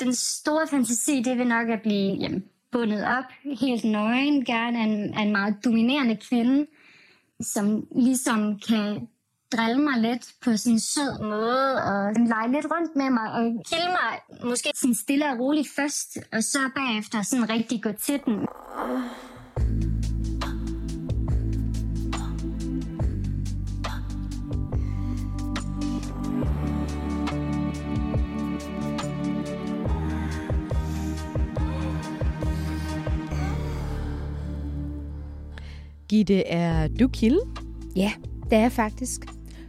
Den store fantasi, det vil nok at blive jamen, bundet op, helt nøgen, gerne af en, af en meget dominerende kvinde, som ligesom kan drille mig lidt på sådan en sød måde, og lege lidt rundt med mig, og kilde mig måske sådan stille og roligt først, og så bagefter sådan rigtig gå til den. Gitte, er du kilde? Ja, det er faktisk.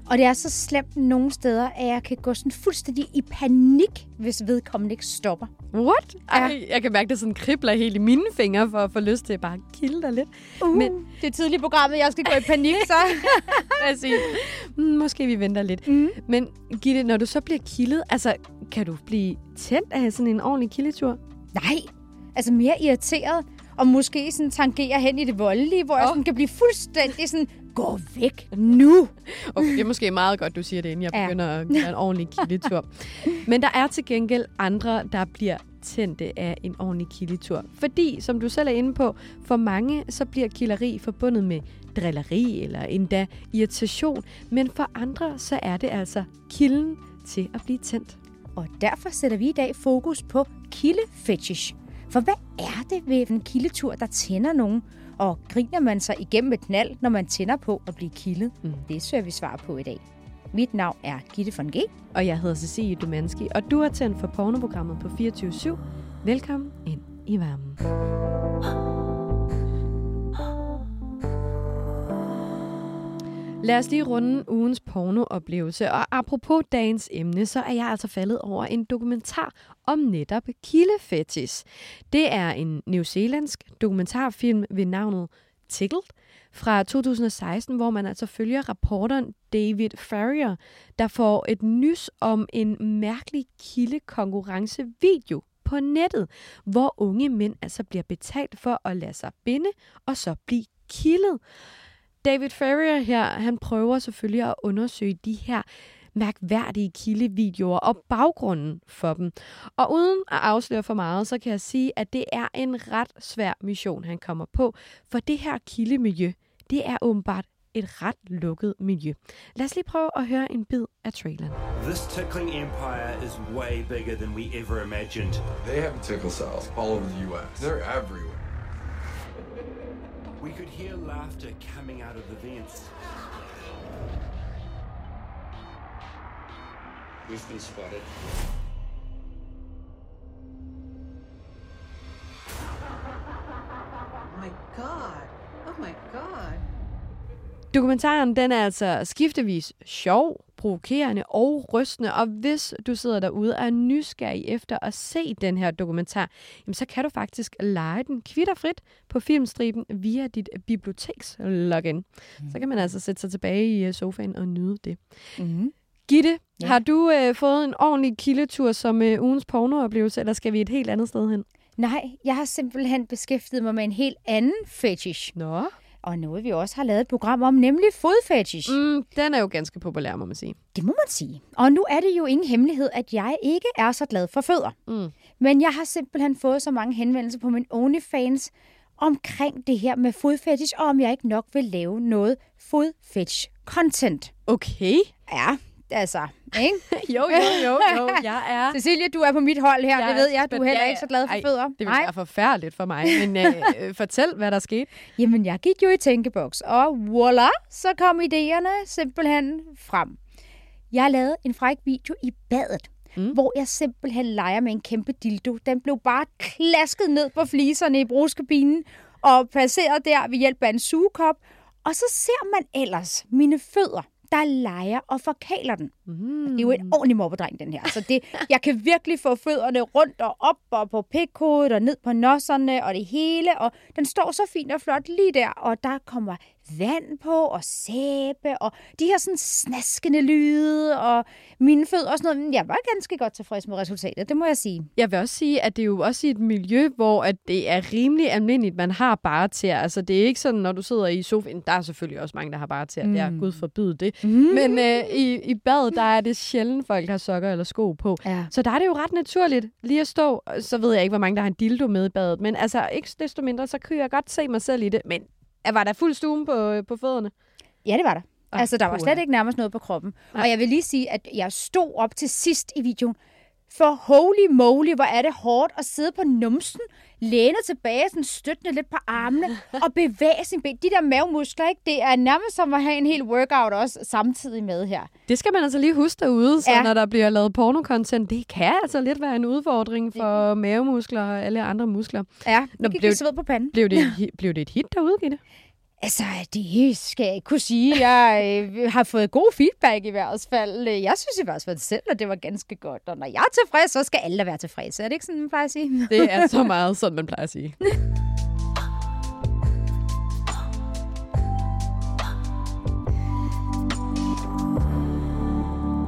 Og det er så slemt nogle steder, at jeg kan gå sådan fuldstændig i panik, hvis vedkommende ikke stopper. What? Ej, jeg kan mærke, det sådan kribler helt i mine fingre, for at få lyst til at bare kilde dig lidt. Uh, Men det er tidligt programmet, jeg skal gå i panik, så. Præcis. Mm, Måske vi venter lidt. Mm. Men Gitte, når du så bliver kildet, altså, kan du blive tændt af sådan en ordentlig kildetur? Nej, altså mere irriteret. Og måske sådan tangere hen i det voldelige, hvor oh. jeg sådan kan blive fuldstændig sådan, gå væk nu. Okay, det er måske meget godt, du siger det, inden jeg begynder ja. at gøre en ordentlig kildetur. Men der er til gengæld andre, der bliver tændte af en ordentlig kildetur. Fordi, som du selv er inde på, for mange så bliver kilderi forbundet med drilleri eller endda irritation. Men for andre så er det altså kilden til at blive tændt. Og derfor sætter vi i dag fokus på kildefetish. For hvad er det ved en kildetur, der tænder nogen? Og griner man sig igennem et knald, når man tænder på at blive kildet? Mm. Det søger vi svar på i dag. Mit navn er Gitte von G. Og jeg hedder Cecilie Dumanski, og du har tændt for pornoprogrammet på 24 Velkommen ind i varmen. Lad os lige runde ugens pornooplevelse, og apropos dagens emne, så er jeg altså faldet over en dokumentar om netop kildefetis. Det er en newzealandsk dokumentarfilm ved navnet Tickled fra 2016, hvor man altså følger rapporteren David Farrier, der får et nys om en mærkelig kildekonkurrencevideo på nettet, hvor unge mænd altså bliver betalt for at lade sig binde og så blive kildet. David Ferrier her, han prøver selvfølgelig at undersøge de her mærkværdige kildevideoer og baggrunden for dem. Og uden at afsløre for meget, så kan jeg sige, at det er en ret svær mission, han kommer på. For det her kildemiljø, det er åbenbart et ret lukket miljø. Lad os lige prøve at høre en bid af traileren. This tickling empire is way bigger than we ever imagined. They have tickle cells all over the U.S. They're everywhere. We could hear laughter coming out of the vents. We've been spotted. Oh my god. Oh my god. Dokumentaren den er altså skiftevis sjov, provokerende og rystende, og hvis du sidder derude og er nysgerrig efter at se den her dokumentar, jamen så kan du faktisk lege den kvitterfrit på filmstriben via dit bibliotekslogin. Mm. Så kan man altså sætte sig tilbage i øh, sofaen og nyde det. Mm. Gitte, ja. har du øh, fået en ordentlig kildetur som øh, ugens pornooplevelse, eller skal vi et helt andet sted hen? Nej, jeg har simpelthen beskæftiget mig med en helt anden fetish. Nå. Og noget, vi også har lavet et program om, nemlig fodfetish. Mm, den er jo ganske populær, må man sige. Det må man sige. Og nu er det jo ingen hemmelighed, at jeg ikke er så glad for fødder. Mm. Men jeg har simpelthen fået så mange henvendelser på min OnlyFans omkring det her med fodfetish, og om jeg ikke nok vil lave noget fodfetish-content. Okay. Ja, altså, ikke? jo, jo, jo, jo, jeg er... Cecilia, du er på mit hold her, jeg det ved jeg. Du er heller ikke så glad for ej, fødder. Det vil være forfærdeligt for mig, men øh, fortæl, hvad der skete. Jamen, jeg gik jo i tænkeboks, og voila, så kom idéerne simpelthen frem. Jeg lavede en fræk video i badet, mm. hvor jeg simpelthen leger med en kæmpe dildo. Den blev bare klasket ned på fliserne i brugskabinen, og placeret der ved hjælp af en sugekop. Og så ser man ellers mine fødder der leger og forkaler den. Mm. Det er jo en ordentlig mobbedreng, den her. Så det, jeg kan virkelig få fødderne rundt og op og på pikhovedet og ned på nosserne og det hele. Og den står så fint og flot lige der, og der kommer vand på, og sæbe, og de her sådan snaskende lyde, og mine fødder og sådan noget. Jeg var ganske godt tilfreds med resultatet, det må jeg sige. Jeg vil også sige, at det er jo også i et miljø, hvor at det er rimelig almindeligt, man har bare til. Altså, det er ikke sådan, når du sidder i sofaen, der er selvfølgelig også mange, der har bare til. Mm. Det er gud forbyde det. Mm. Men øh, i, i bad, der er det sjældent, folk har sokker eller sko på. Ja. Så der er det jo ret naturligt lige at stå. Så ved jeg ikke, hvor mange, der har en dildo med i badet. Men altså, ikke desto mindre, så kan jeg godt se mig selv i det. Men var der fuld stue på, på fødderne? Ja, det var der. Ah, Altså, der var slet ikke nærmest noget på kroppen. Nej. Og jeg vil lige sige, at jeg stod op til sidst i videoen. For holy moly, hvor er det hårdt at sidde på numsen, læne tilbage, sådan støttende lidt på armene, og bevæge sin ben. De der mavemuskler, ikke? det er nærmest som at have en hel workout også samtidig med her. Det skal man altså lige huske derude, så Ja. når der bliver lavet pornocontent, det kan altså lidt være en udfordring for mavemuskler og alle andre muskler. Ja, Nå, nu gik blev- det sved på panden. Blev det, blev det et hit derude, Gitte? Altså, det skal jeg ikke kunne sige. Jeg øh, har fået god feedback i hvert fald. Jeg synes i hvert fald selv, at det var ganske godt. Og når jeg er tilfreds, så skal alle da være tilfredse. Er det ikke sådan, man plejer at sige? Det er så meget, sådan man plejer at sige.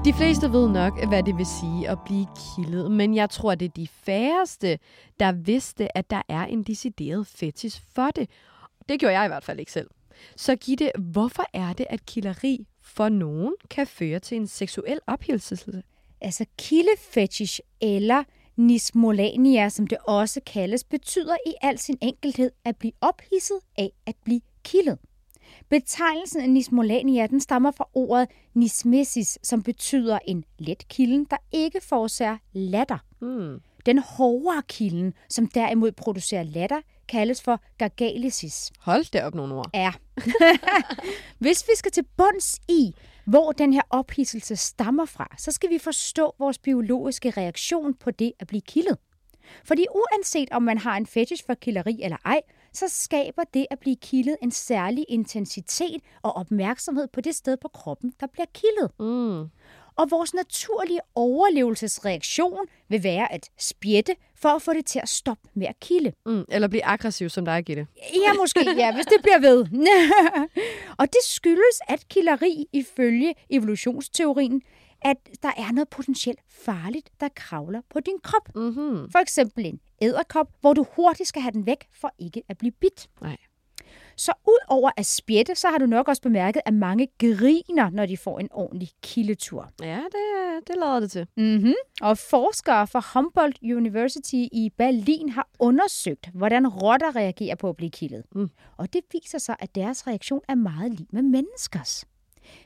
De fleste ved nok, hvad det vil sige at blive kildet, men jeg tror, det er de færreste, der vidste, at der er en decideret fetis for det. Det gjorde jeg i hvert fald ikke selv. Så Gitte, hvorfor er det, at killeri for nogen kan føre til en seksuel ophidselse? Altså kildefetish eller nismolania, som det også kaldes, betyder i al sin enkelhed at blive ophidset af at blive kildet. Betegnelsen af nismolania den stammer fra ordet nismesis, som betyder en let kilden, der ikke forårsager latter. Hmm. Den hårdere kilden, som derimod producerer latter, kaldes for gargalesis. Hold det op nogle ord. Ja. Hvis vi skal til bunds i, hvor den her ophidselse stammer fra, så skal vi forstå vores biologiske reaktion på det at blive kildet. Fordi uanset om man har en fetish for killeri eller ej, så skaber det at blive kildet en særlig intensitet og opmærksomhed på det sted på kroppen, der bliver kildet. Mm. Og vores naturlige overlevelsesreaktion vil være at spjætte for at få det til at stoppe med at kilde. Mm. Eller blive aggressiv som dig, Gitte. Ja, måske, ja, hvis det bliver ved. og det skyldes, at killeri ifølge evolutionsteorien, at der er noget potentielt farligt, der kravler på din krop. Mm-hmm. For eksempel en æderkop, hvor du hurtigt skal have den væk for ikke at blive bidt. Nej. Så ud over at spjætte, så har du nok også bemærket, at mange griner, når de får en ordentlig kildetur. Ja, det, det lader det til. Mm-hmm. Og forskere fra Humboldt University i Berlin har undersøgt, hvordan rotter reagerer på at blive kildet. Mm. Og det viser sig, at deres reaktion er meget lig med menneskers.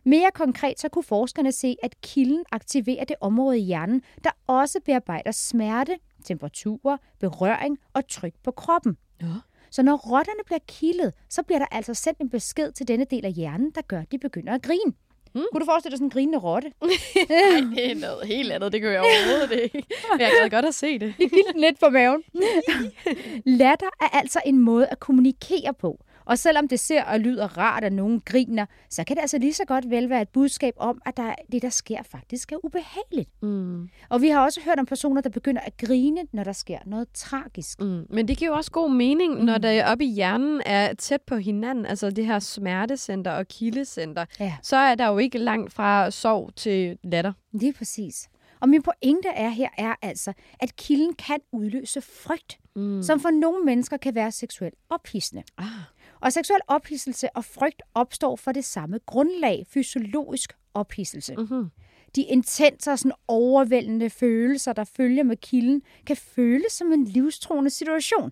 Mere konkret så kunne forskerne se, at kilden aktiverer det område i hjernen, der også bearbejder smerte, temperaturer, berøring og tryk på kroppen. Ja. Så når rotterne bliver kildet, så bliver der altså sendt en besked til denne del af hjernen, der gør, at de begynder at grine. Mm. Kunne du forestille dig sådan en grinende rotte? Det er noget helt andet, det kan jeg overhovedet ikke. Men jeg gad godt at se det. Gilden lidt på maven. Latter er altså en måde at kommunikere på. Og selvom det ser og lyder rart, at nogen griner, så kan det altså lige så godt vel være et budskab om, at der, det, der sker, faktisk er ubehageligt. Mm. Og vi har også hørt om personer, der begynder at grine, når der sker noget tragisk. Mm. Men det giver jo også god mening, mm. når der oppe i hjernen er tæt på hinanden, altså det her smertecenter og kildecenter, Ja. så er der jo ikke langt fra sorg til latter. Lige præcis. Og min pointe er her er altså, at kilden kan udløse frygt, mm. som for nogle mennesker kan være seksuelt ophidsende. Ah. Og seksuel ophidselse og frygt opstår for det samme grundlag, fysiologisk ophidselse. Mm-hmm. De intense og sådan overvældende følelser, der følger med kilden, kan føles som en livstruende situation.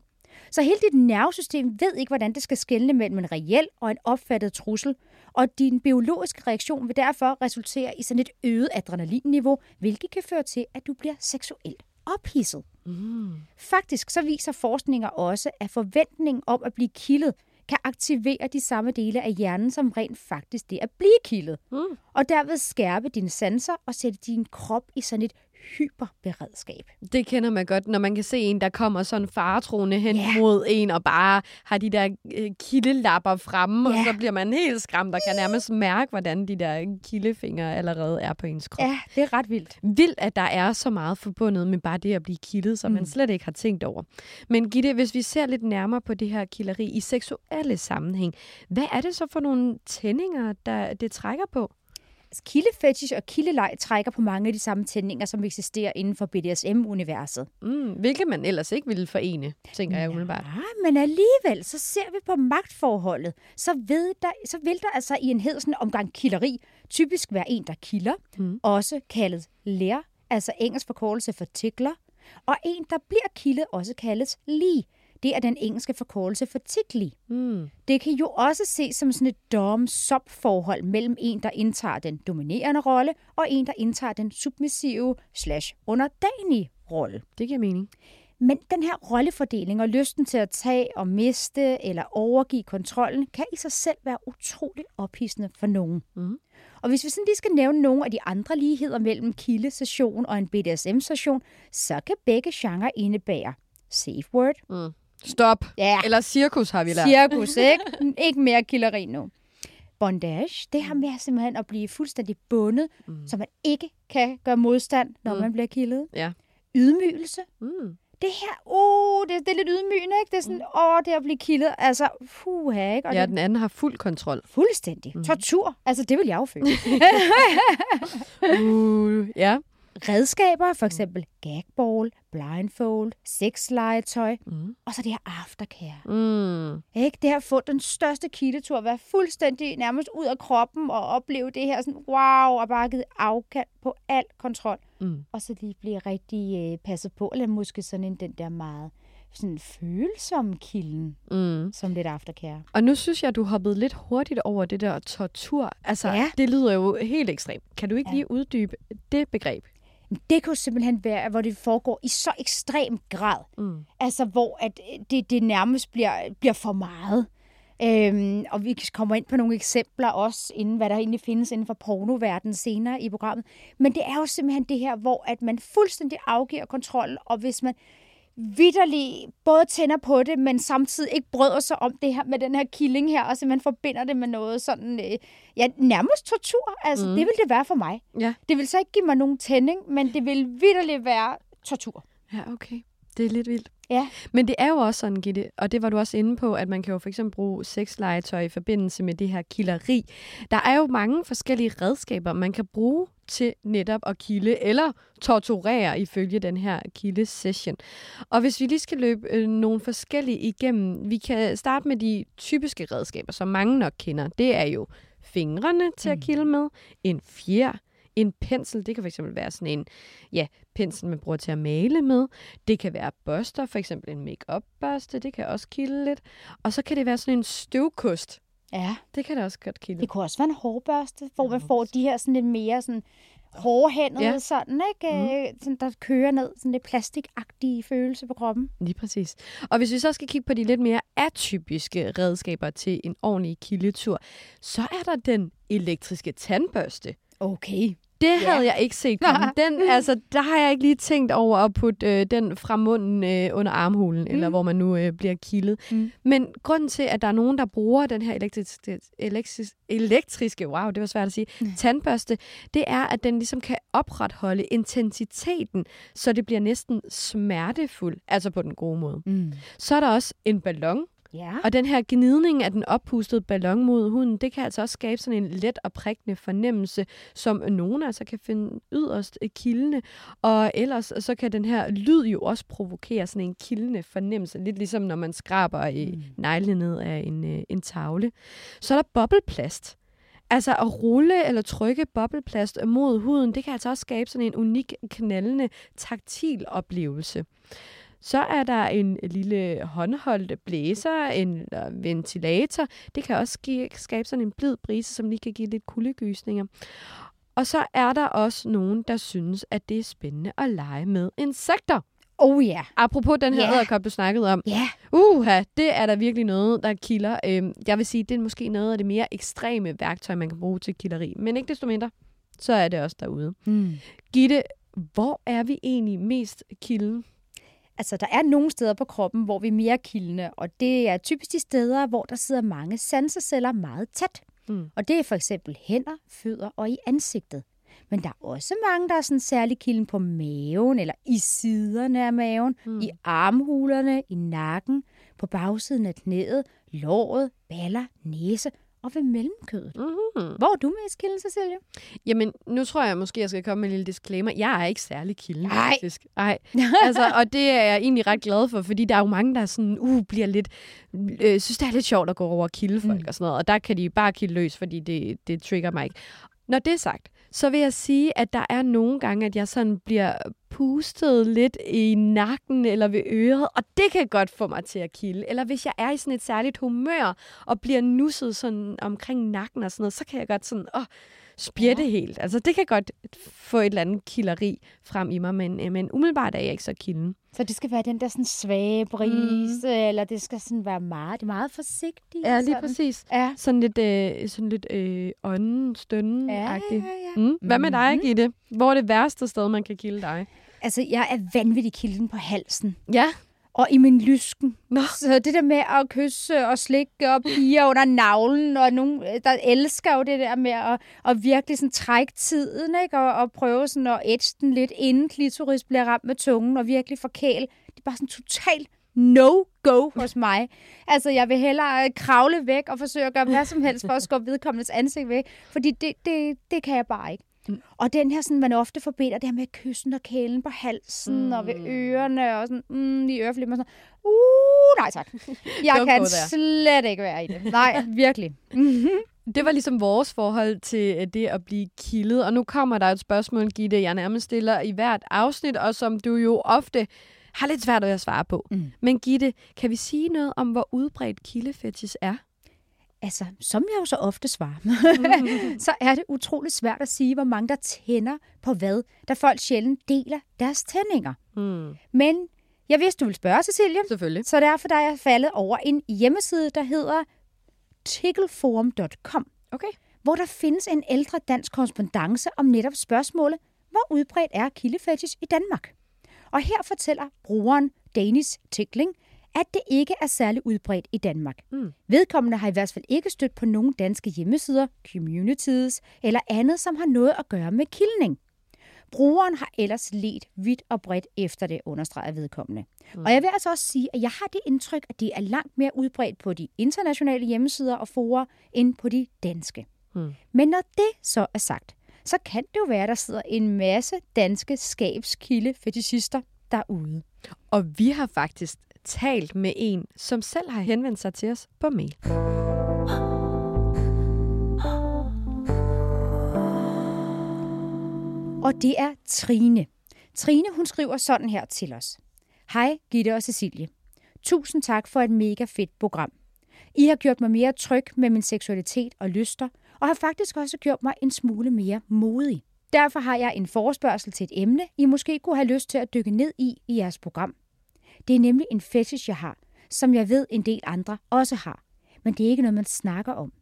Så hele dit nervesystem ved ikke, hvordan det skal skelne mellem en reel og en opfattet trussel, og din biologiske reaktion vil derfor resultere i sådan et øget adrenalinniveau, hvilket kan føre til, at du bliver seksuelt ophidset. Mm. Faktisk så viser forskninger også, at forventningen om at blive kildet kan aktivere de samme dele af hjernen, som rent faktisk det at blive kildet. Mm. Og derved skærpe dine sanser og sætte din krop i sådan et hyperberedskab. Det kender man godt, når man kan se en, der kommer sådan faretroende hen yeah. mod en, og bare har de der øh, kildelapper fremme, Ja. og så bliver man helt skræmt og kan nærmest mærke, hvordan de der kildefingre allerede er på ens krop. Ja, det er ret vildt. Vildt, at der er så meget forbundet med bare det at blive kildet, som mm. man slet ikke har tænkt over. Men Gitte, hvis vi ser lidt nærmere på det her killeri i seksuelle sammenhæng, hvad er det så for nogle tændinger, der det trækker på? Kildefetish og kildeleg trækker på mange af de samme tændinger, som eksisterer inden for BDSM-universet. Mm, hvilket man ellers ikke ville forene, tænker jeg umiddelbart. Ja, men alligevel, så ser vi på magtforholdet. Så, ved der, så vil der altså i en hed sådan omgang killeri typisk være en, der kilder, mm. også kaldet lær, altså engelsk forkortelse for tickler, og en, der bliver kildet, også kaldes lige. Det er den engelske forkortelse for tickly. Mm. Det kan jo også ses som sådan et dom-sop-forhold mellem en, der indtager den dominerende rolle, og en, der indtager den submissive slash underdanige rolle. Det giver mening. Men den her rollefordeling og lysten til at tage og miste eller overgive kontrollen, kan i sig selv være utroligt ophidsende for nogen. Mhm. Og hvis vi sådan lige skal nævne nogle af de andre ligheder mellem kildesession og en BDSM-session, så kan begge genrer indebære safe word, Mm. Stop. Ja. Eller cirkus har vi lært. cirkus, ikke? ikke mere killeri nu. Bondage, det her med simpelthen at blive fuldstændig bundet, mm. så man ikke kan gøre modstand, når Mm. mm. man bliver kildet. Ja. Ydmygelse, Mm. det her, uh, det, det er lidt ydmygende, ikke? Det er sådan, åh, det at blive kildet, altså, puha, ikke? Og Ja, det, den anden har fuld kontrol. fuldstændig. Mm. Tortur, altså, det vil jeg jo føle. Uh, ja. Redskaber, for eksempel gagball, blindfold, sexlegetøj, Mm. og så det her aftercare. Mm. Ikke? Det her at få den største kildetur, være fuldstændig nærmest ud af kroppen og opleve det her sådan, wow, og bare givet afkald på al kontrol. Mm. Og så lige blive rigtig øh, passet på, eller måske sådan en, den der meget sådan følsomme kilden, Mm. som lidt aftercare. Og nu synes jeg, du hoppede lidt hurtigt over det der tortur. Altså, Ja. det lyder jo helt ekstremt. Kan du ikke Ja. lige uddybe det begreb? Det kunne simpelthen være, hvor det foregår i så ekstrem grad. Mm. Altså, hvor at øh, det, det nærmest bliver, bliver for meget. Øhm, og vi kommer ind på nogle eksempler også, inden hvad der egentlig findes inden for pornoverdenen senere i programmet. Men det er jo simpelthen det her, hvor at man fuldstændig afgiver kontrollen, og hvis man vidderligt både tænder på det, men samtidig ikke brøder sig om det her med den her killing her, og simpelthen forbinder det med noget sådan, øh, ja, nærmest tortur. Altså, mm. det vil det være for mig. Ja. Det vil så ikke give mig nogen tænding, men det vil vidderligt være tortur. Ja, okay. Det er lidt vildt. Ja. Men det er jo også sådan, Gitte, og det var du også inde på, at man kan jo for eksempel bruge sexlegetøj i forbindelse med det her killeri. Der er jo mange forskellige redskaber, man kan bruge til netop at kilde eller torturere ifølge den her kilde-session. Og hvis vi lige skal løbe øh, nogle forskellige igennem, vi kan starte med de typiske redskaber, som mange nok kender. Det er jo fingrene til at kilde med, en fjer, en pensel, det kan fx være sådan en ja, pensel, man bruger til at male med. Det kan være børster, for eksempel en make børste, det kan også kilde lidt. Og så kan det være sådan en støvkost. Ja. Det kan det også godt kilde. Det kunne også være en hårbørste, hvor man får de her sådan lidt mere sådan hårdhændede, ja. sådan, ikke? Mm. Sådan, der kører ned, sådan lidt plastikagtige følelse på kroppen. Lige præcis. Og hvis vi så skal kigge på de lidt mere atypiske redskaber til en ordentlig kildetur, så er der den elektriske tandbørste. Okay. Det havde jeg ikke set komme. Den, altså, der har jeg ikke lige tænkt over at putte øh, den fra munden øh, under armhulen, mm. eller hvor man nu øh, bliver kildet. Mm. Men grunden til, at der er nogen, der bruger den her elektriske, elektriske, elektriske wow, det var svært at sige, mm. tandbørste, det er, at den ligesom kan opretholde intensiteten, så det bliver næsten smertefuld, altså på den gode måde. Mm. Så er der også en ballon, Ja. og den her gnidning af den oppustede ballon mod hunden, det kan altså også skabe sådan en let og prikkende fornemmelse, som nogen altså kan finde yderst kildende. Og ellers så kan den her lyd jo også provokere sådan en kildende fornemmelse, lidt ligesom når man skraber i mm. neglene ned af en, øh, en tavle. Så er der bobleplast. Altså at rulle eller trykke bobleplast mod huden, det kan altså også skabe sådan en unik, knaldende, taktil oplevelse. Så er der en lille håndholdt blæser, en eller ventilator. Det kan også give, skabe sådan en blid brise, som lige kan give lidt kuldegysninger. Og så er der også nogen, der synes, at det er spændende at lege med insekter. Oh ja. Apropos den her æderkop, du snakkede om. Ja. Uha, det er der virkelig noget, der kilder. Øhm, jeg vil sige, det er måske noget af det mere ekstreme værktøj, man kan bruge til kilderi. Men ikke desto mindre, så er det også derude. Mm. Gitte, hvor er vi egentlig mest kilden? Altså, der er nogle steder på kroppen, hvor vi er mere kildende, og det er typisk de steder, hvor der sidder mange sanseceller meget tæt. Mm. Og det er for eksempel hænder, fødder og i ansigtet. Men der er også mange, der er sådan særlig kilden på maven, eller i siderne af maven, mm. i armhulerne, i nakken, på bagsiden af knæet, låret, baller, næse og ved mellemkødet. Mm-hmm. Hvor er du mest kilden, Cecilia? Jamen, nu tror jeg måske, jeg skal komme med en lille disclaimer. Jeg er ikke særlig kilden, Nej. faktisk. Nej. altså, og det er jeg egentlig ret glad for, fordi der er jo mange, der sådan, uh, bliver lidt, øh, synes, det er lidt sjovt at gå over og kilde folk mm. og sådan noget. Og der kan de bare kilde løs, fordi det, det trigger mig ikke. Når det er sagt, så vil jeg sige, at der er nogle gange, at jeg sådan bliver pustet lidt i nakken eller ved øret, og det kan godt få mig til at kilde. Eller hvis jeg er i sådan et særligt humør og bliver nusset sådan omkring nakken og sådan noget, så kan jeg godt sådan, åh, spjætte ja. helt. Altså det kan godt få et eller andet killeri frem i mig, men, øh, men umiddelbart er jeg ikke så kilden. Så det skal være den der sådan svage brise, mm. eller det skal sådan være meget, det er meget forsigtigt. Ja, lige sådan. præcis. Ja. Sådan lidt, øh, sådan lidt øh, ånden, stønnen Ja, ja, ja. Mm. Hvad med dig, Gitte? Hvor er det værste sted, man kan kilde dig? Altså, jeg er vanvittig kilden på halsen. Ja. Og i min lysken. Nå. Så det der med at kysse og slikke og piger under navlen, og nogen, der elsker jo det der med at, at virkelig sådan trække tiden, ikke? Og, og prøve sådan at ætse den lidt, inden klitoris bliver ramt med tungen, og virkelig forkæle. Det er bare sådan totalt no-go hos mig. Altså, jeg vil hellere kravle væk og forsøge at gøre hvad som helst for at skubbe vedkommendes ansigt væk, fordi det, det, det kan jeg bare ikke. Mm. Og den her, sådan, man ofte forbinder, det her med kyssen og kælen på halsen mm. og ved ørerne og sådan, mm, i øreflimmer og sådan. Uh, nej tak. Jeg kan slet ikke være i det. Nej, virkelig. Det var ligesom vores forhold til øh, det at blive kildet. Og nu kommer der et spørgsmål, Gitte, jeg nærmest stiller i hvert afsnit, og som du jo ofte har lidt svært ved at svare på. Mm. Men Gitte, kan vi sige noget om, hvor udbredt kildefetis er? Altså, som jeg jo så ofte svarer, så er det utroligt svært at sige, hvor mange der tænder på hvad, da folk sjældent deler deres tændinger. Mm. Men jeg vidste, du ville spørge, Cecilia. Selvfølgelig. Så derfor der er jeg faldet over en hjemmeside, der hedder tickleforum.com, Okay. hvor der findes en ældre dansk korrespondence om netop spørgsmålet, hvor udbredt er kildefetish i Danmark? Og her fortæller brugeren Danish Tickling, at det ikke er særlig udbredt i Danmark. Mm. Vedkommende har i hvert fald ikke stødt på nogen danske hjemmesider, communities eller andet, som har noget at gøre med kildning. Brugeren har ellers let vidt og bredt efter det, understreger vedkommende. Mm. Og jeg vil altså også sige, at jeg har det indtryk, at det er langt mere udbredt på de internationale hjemmesider og forer, end på de danske. Mm. Men når det så er sagt, så kan det jo være, at der sidder en masse danske skabskilde fetishister derude. Og vi har faktisk talt med en, som selv har henvendt sig til os på mail. Og det er Trine. Trine, hun skriver sådan her til os. Hej, Gitte og Cecilie. Tusind tak for et mega fedt program. I har gjort mig mere tryg med min seksualitet og lyster, og har faktisk også gjort mig en smule mere modig. Derfor har jeg en forespørgsel til et emne, I måske kunne have lyst til at dykke ned i i jeres program. Det er nemlig en fetish, jeg har, som jeg ved en del andre også har. Men det er ikke noget, man snakker om.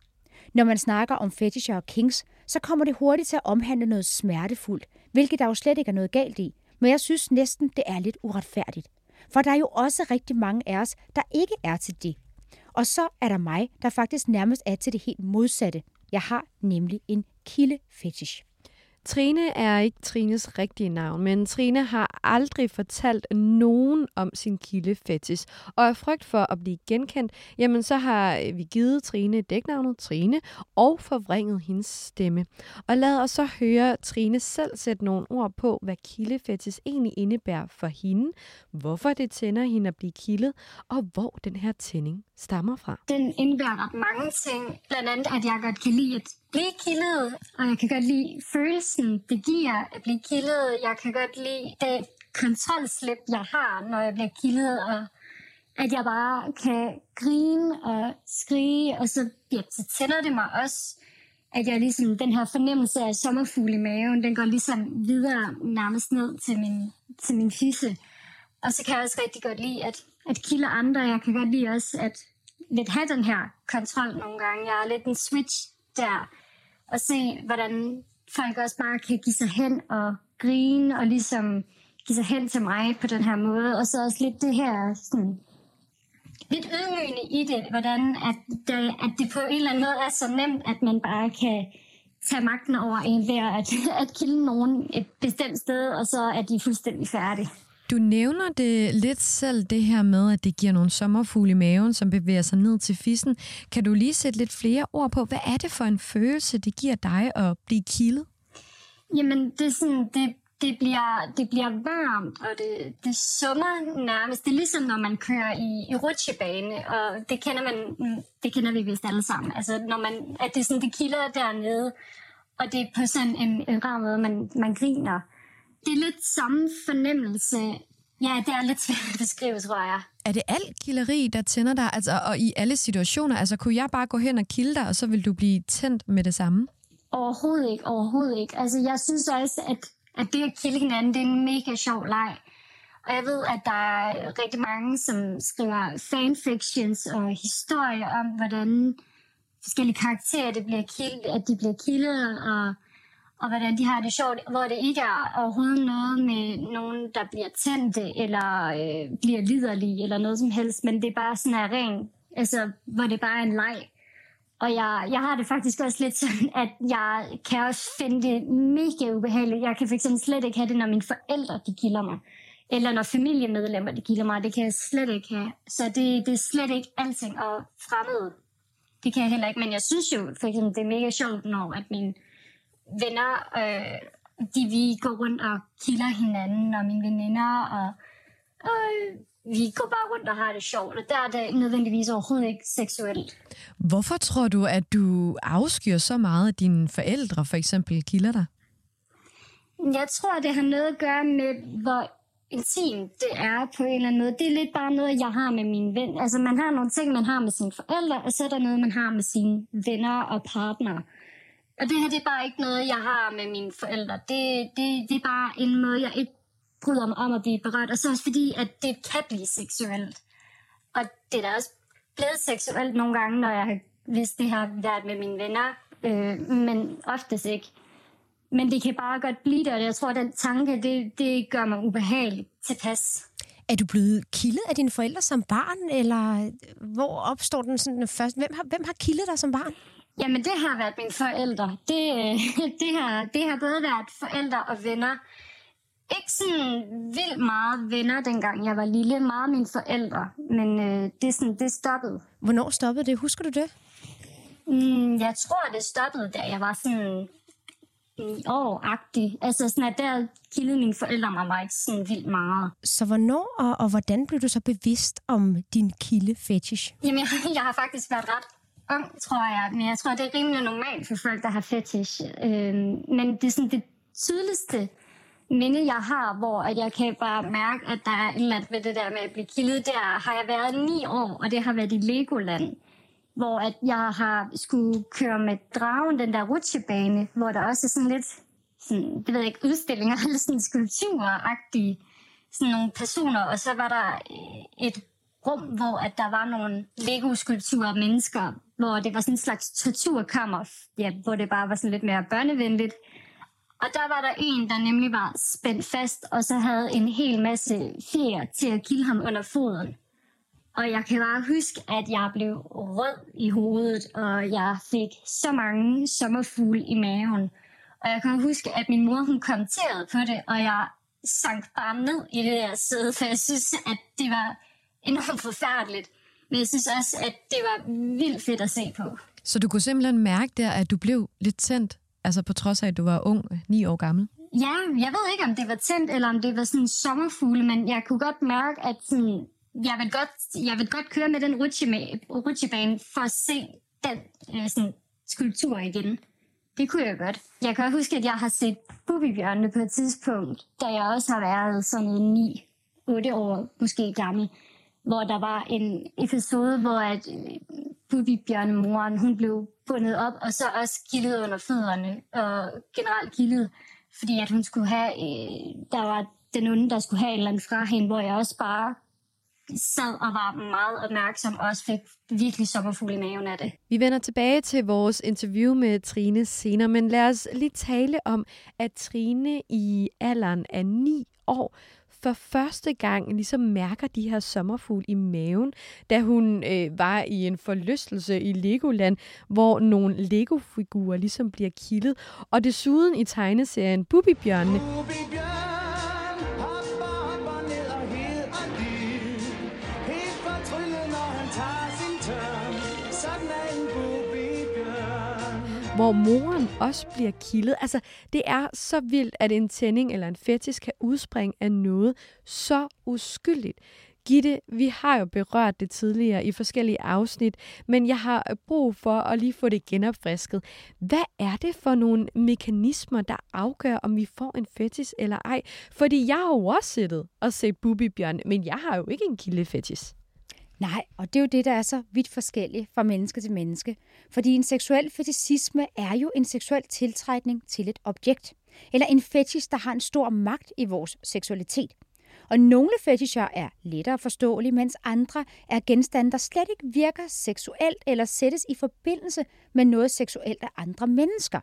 Når man snakker om fetisher og kings, så kommer det hurtigt til at omhandle noget smertefuldt, hvilket der jo slet ikke er noget galt i. Men jeg synes næsten, det er lidt uretfærdigt. For der er jo også rigtig mange af os, der ikke er til det. Og så er der mig, der faktisk nærmest er til det helt modsatte. Jeg har nemlig en kildefetish. Trine er ikke Trines rigtige navn, men Trine har aldrig fortalt nogen om sin kildefetis. Og af frygt for at blive genkendt, jamen så har øh, vi givet Trine dæknavnet Trine og forvrænget hendes stemme. Og lad os så høre Trine selv sætte nogle ord på, hvad kildefetis egentlig indebærer for hende, hvorfor det tænder hende at blive kildet, og hvor den her tænding stammer fra. Den indebærer ret mange ting. Blandt andet, at jeg godt kan lide at blive kildet, og jeg kan godt lide følelsen, det giver at blive kildet. Jeg kan godt lide det kontrolslip, jeg har, når jeg bliver kildet, og at jeg bare kan grine og skrige, og så, ja, så tænder det mig også, at jeg ligesom, den her fornemmelse af sommerfugl i maven, den går ligesom videre nærmest ned til min, til min fisse. Og så kan jeg også rigtig godt lide at, at kilde andre. Jeg kan godt lide også at lidt have den her kontrol nogle gange. Jeg er lidt en switch der. Og se, hvordan folk også bare kan give sig hen og grine og ligesom give sig hen til mig på den her måde. Og så også lidt det her sådan, lidt ydmygende i det, hvordan at det, at det på en eller anden måde er så nemt, at man bare kan tage magten over en ved at, at kilde nogen et bestemt sted, og så er de fuldstændig færdige. Du nævner det lidt selv, det her med, at det giver nogle sommerfugle i maven, som bevæger sig ned til fissen. Kan du lige sætte lidt flere ord på, hvad er det for en følelse, det giver dig at blive kildet? Jamen, det er sådan, det, det bliver, det bliver varmt, og det, det summer nærmest. Det er ligesom, når man kører i, i rutsjebane, og det kender, man, det kender vi vist alle sammen. Altså, når man, at det, er sådan, det kilder dernede, og det er på sådan en, en rar måde, man, man griner. Det er lidt samme fornemmelse. Ja, det er lidt svært at beskrive, tror jeg. Er det alt killeri, der tænder dig, altså, og i alle situationer? Altså, kunne jeg bare gå hen og kilde dig, og så vil du blive tændt med det samme? Overhovedet ikke, overhovedet ikke. Altså, jeg synes også, at, at det at kilde hinanden, det er en mega sjov leg. Og jeg ved, at der er rigtig mange, som skriver fanfictions og historier om, hvordan forskellige karakterer det bliver kildet, at de bliver kildet, og, og hvordan de har det sjovt, hvor det ikke er overhovedet noget med nogen, der bliver tændte, eller øh, bliver liderlige, eller noget som helst, men det er bare sådan en ren, altså, hvor det bare er en leg. Og jeg, jeg har det faktisk også lidt sådan, at jeg kan også finde det mega ubehageligt. Jeg kan fx slet ikke have det, når mine forældre de gilder mig. Eller når familiemedlemmer de gilder mig. Det kan jeg slet ikke have. Så det, det er slet ikke alting og fremmed. Det kan jeg heller ikke. Men jeg synes jo for eksempel, det er mega sjovt, når at mine venner, øh, de vi går rundt og kilder hinanden, og mine veninder, og, og vi går bare rundt og har det sjovt, og der er det nødvendigvis overhovedet ikke seksuelt. Hvorfor tror du, at du afskyr så meget, at dine forældre for eksempel kilder dig? Jeg tror, det har noget at gøre med, hvor intimt det er på en eller anden måde. Det er lidt bare noget, jeg har med mine venner. Altså, man har nogle ting, man har med sine forældre, og så er der noget, man har med sine venner og partnere. Og det her, det er bare ikke noget, jeg har med mine forældre. Det, det, det er bare en måde, jeg ikke bryder mig om at blive berørt. Og så også fordi, at det kan blive seksuelt. Og det er da også blevet seksuelt nogle gange, når jeg hvis det har været med mine venner. Øh, men oftest ikke. Men det kan bare godt blive det, og jeg tror, at den tanke, det, det gør mig ubehageligt tilpas. Er du blevet kildet af dine forældre som barn, eller hvor opstår den sådan først? Hvem har, hvem har kildet dig som barn? Jamen, det har været mine forældre. Det, det, har, det har både været forældre og venner. Ikke sådan vildt meget venner, dengang jeg var lille. Meget mine forældre. Men øh, det, sådan, det stoppede. Hvornår stoppede det? Husker du det? Mm, jeg tror, det stoppede, da jeg var sådan i år-agtig. Altså sådan, at der kildede mine forældre mig mig ikke sådan vildt meget. Så hvornår og, og hvordan blev du så bevidst om din kilde fetish? Jamen, jeg, jeg har faktisk været ret ung, tror jeg. Men jeg tror, det er rimelig normalt for folk, der har fetish. Øh, men det er sådan det tydeligste minde, jeg har, hvor at jeg kan bare mærke, at der er et eller andet ved det der med at blive kildet. Der har jeg været ni år, og det har været i Legoland hvor at jeg har skulle køre med dragen, den der rutsjebane, hvor der også er sådan lidt, sådan, det ved jeg ikke, udstillinger eller sådan skulpturer sådan nogle personer, og så var der øh, et rum, hvor at der var nogle Lego-skulpturer af mennesker, hvor det var sådan en slags torturkammer, ja, hvor det bare var sådan lidt mere børnevenligt. Og der var der en, der nemlig var spændt fast, og så havde en hel masse fjer til at kilde ham under foden. Og jeg kan bare huske, at jeg blev rød i hovedet, og jeg fik så mange sommerfugle i maven. Og jeg kan huske, at min mor hun kommenterede på det, og jeg sank bare ned i det der sæde, for jeg synes, at det var enormt forfærdeligt. Men jeg synes også, at det var vildt fedt at se på. Så du kunne simpelthen mærke der, at du blev lidt tændt, altså på trods af, at du var ung, ni år gammel? Ja, jeg ved ikke, om det var tændt, eller om det var sådan en sommerfugle, men jeg kunne godt mærke, at sådan, jeg vil godt, jeg vil godt køre med den rutsjebane for at se den øh, sådan, skulptur igen. Det kunne jeg godt. Jeg kan huske, at jeg har set Bubibjørnene på et tidspunkt, da jeg også har været sådan 9-8 år måske gammel, hvor der var en episode, hvor at øh, Bubibjørnemoren, hun blev bundet op, og så også gildet under fødderne, og generelt gildet, fordi at hun skulle have, øh, der var den onde, der skulle have et eller andet fra hende, hvor jeg også bare sad og var meget opmærksom, og også fik virkelig sommerfugl i maven af det. Vi vender tilbage til vores interview med Trine senere, men lad os lige tale om, at Trine i alderen af 9 år for første gang ligesom mærker de her sommerfugle i maven, da hun øh, var i en forlystelse i Legoland, hvor nogle Lego-figurer ligesom bliver kildet. Og desuden i tegneserien Bubibjørnene, hvor moren også bliver kildet. Altså, det er så vildt, at en tænding eller en fetis kan udspringe af noget så uskyldigt. Gitte, vi har jo berørt det tidligere i forskellige afsnit, men jeg har brug for at lige få det genopfrisket. Hvad er det for nogle mekanismer, der afgør, om vi får en fetis eller ej? Fordi jeg har jo også siddet og set Bubibjørn, men jeg har jo ikke en kildefetis. Nej, og det er jo det, der er så vidt forskelligt fra menneske til menneske. Fordi en seksuel fetishisme er jo en seksuel tiltrækning til et objekt. Eller en fetish, der har en stor magt i vores seksualitet. Og nogle fetischer er lettere forståelige, mens andre er genstande, der slet ikke virker seksuelt eller sættes i forbindelse med noget seksuelt af andre mennesker.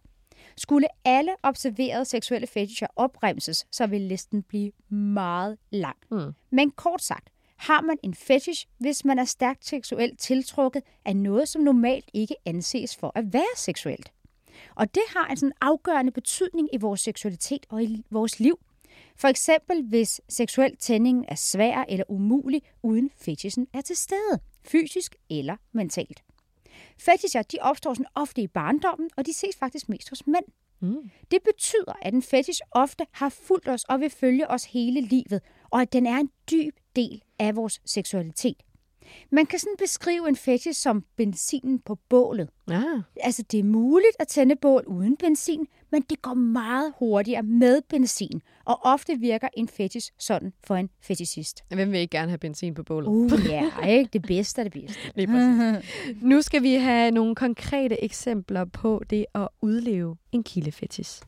Skulle alle observerede seksuelle fetischer opremses, så vil listen blive meget lang. Mm. Men kort sagt, har man en fetish, hvis man er stærkt seksuelt tiltrukket af noget, som normalt ikke anses for at være seksuelt. Og det har en sådan afgørende betydning i vores seksualitet og i vores liv. For eksempel hvis seksuel tænding er svær eller umulig, uden fetishen er til stede, fysisk eller mentalt. Fetisher de opstår sådan ofte i barndommen, og de ses faktisk mest hos mænd. Mm. Det betyder, at en fetish ofte har fulgt os og vil følge os hele livet, og at den er en dyb del af vores seksualitet. Man kan sådan beskrive en fetish som benzinen på bålet. Ja. Altså, det er muligt at tænde bål uden benzin, men det går meget hurtigere med benzin, og ofte virker en fetish sådan for en fetishist. Hvem vil ikke gerne have benzin på bålet? Uh, ja, ikke? Det bedste er det bedste. Lige præcis. nu skal vi have nogle konkrete eksempler på det at udleve en kildefetish.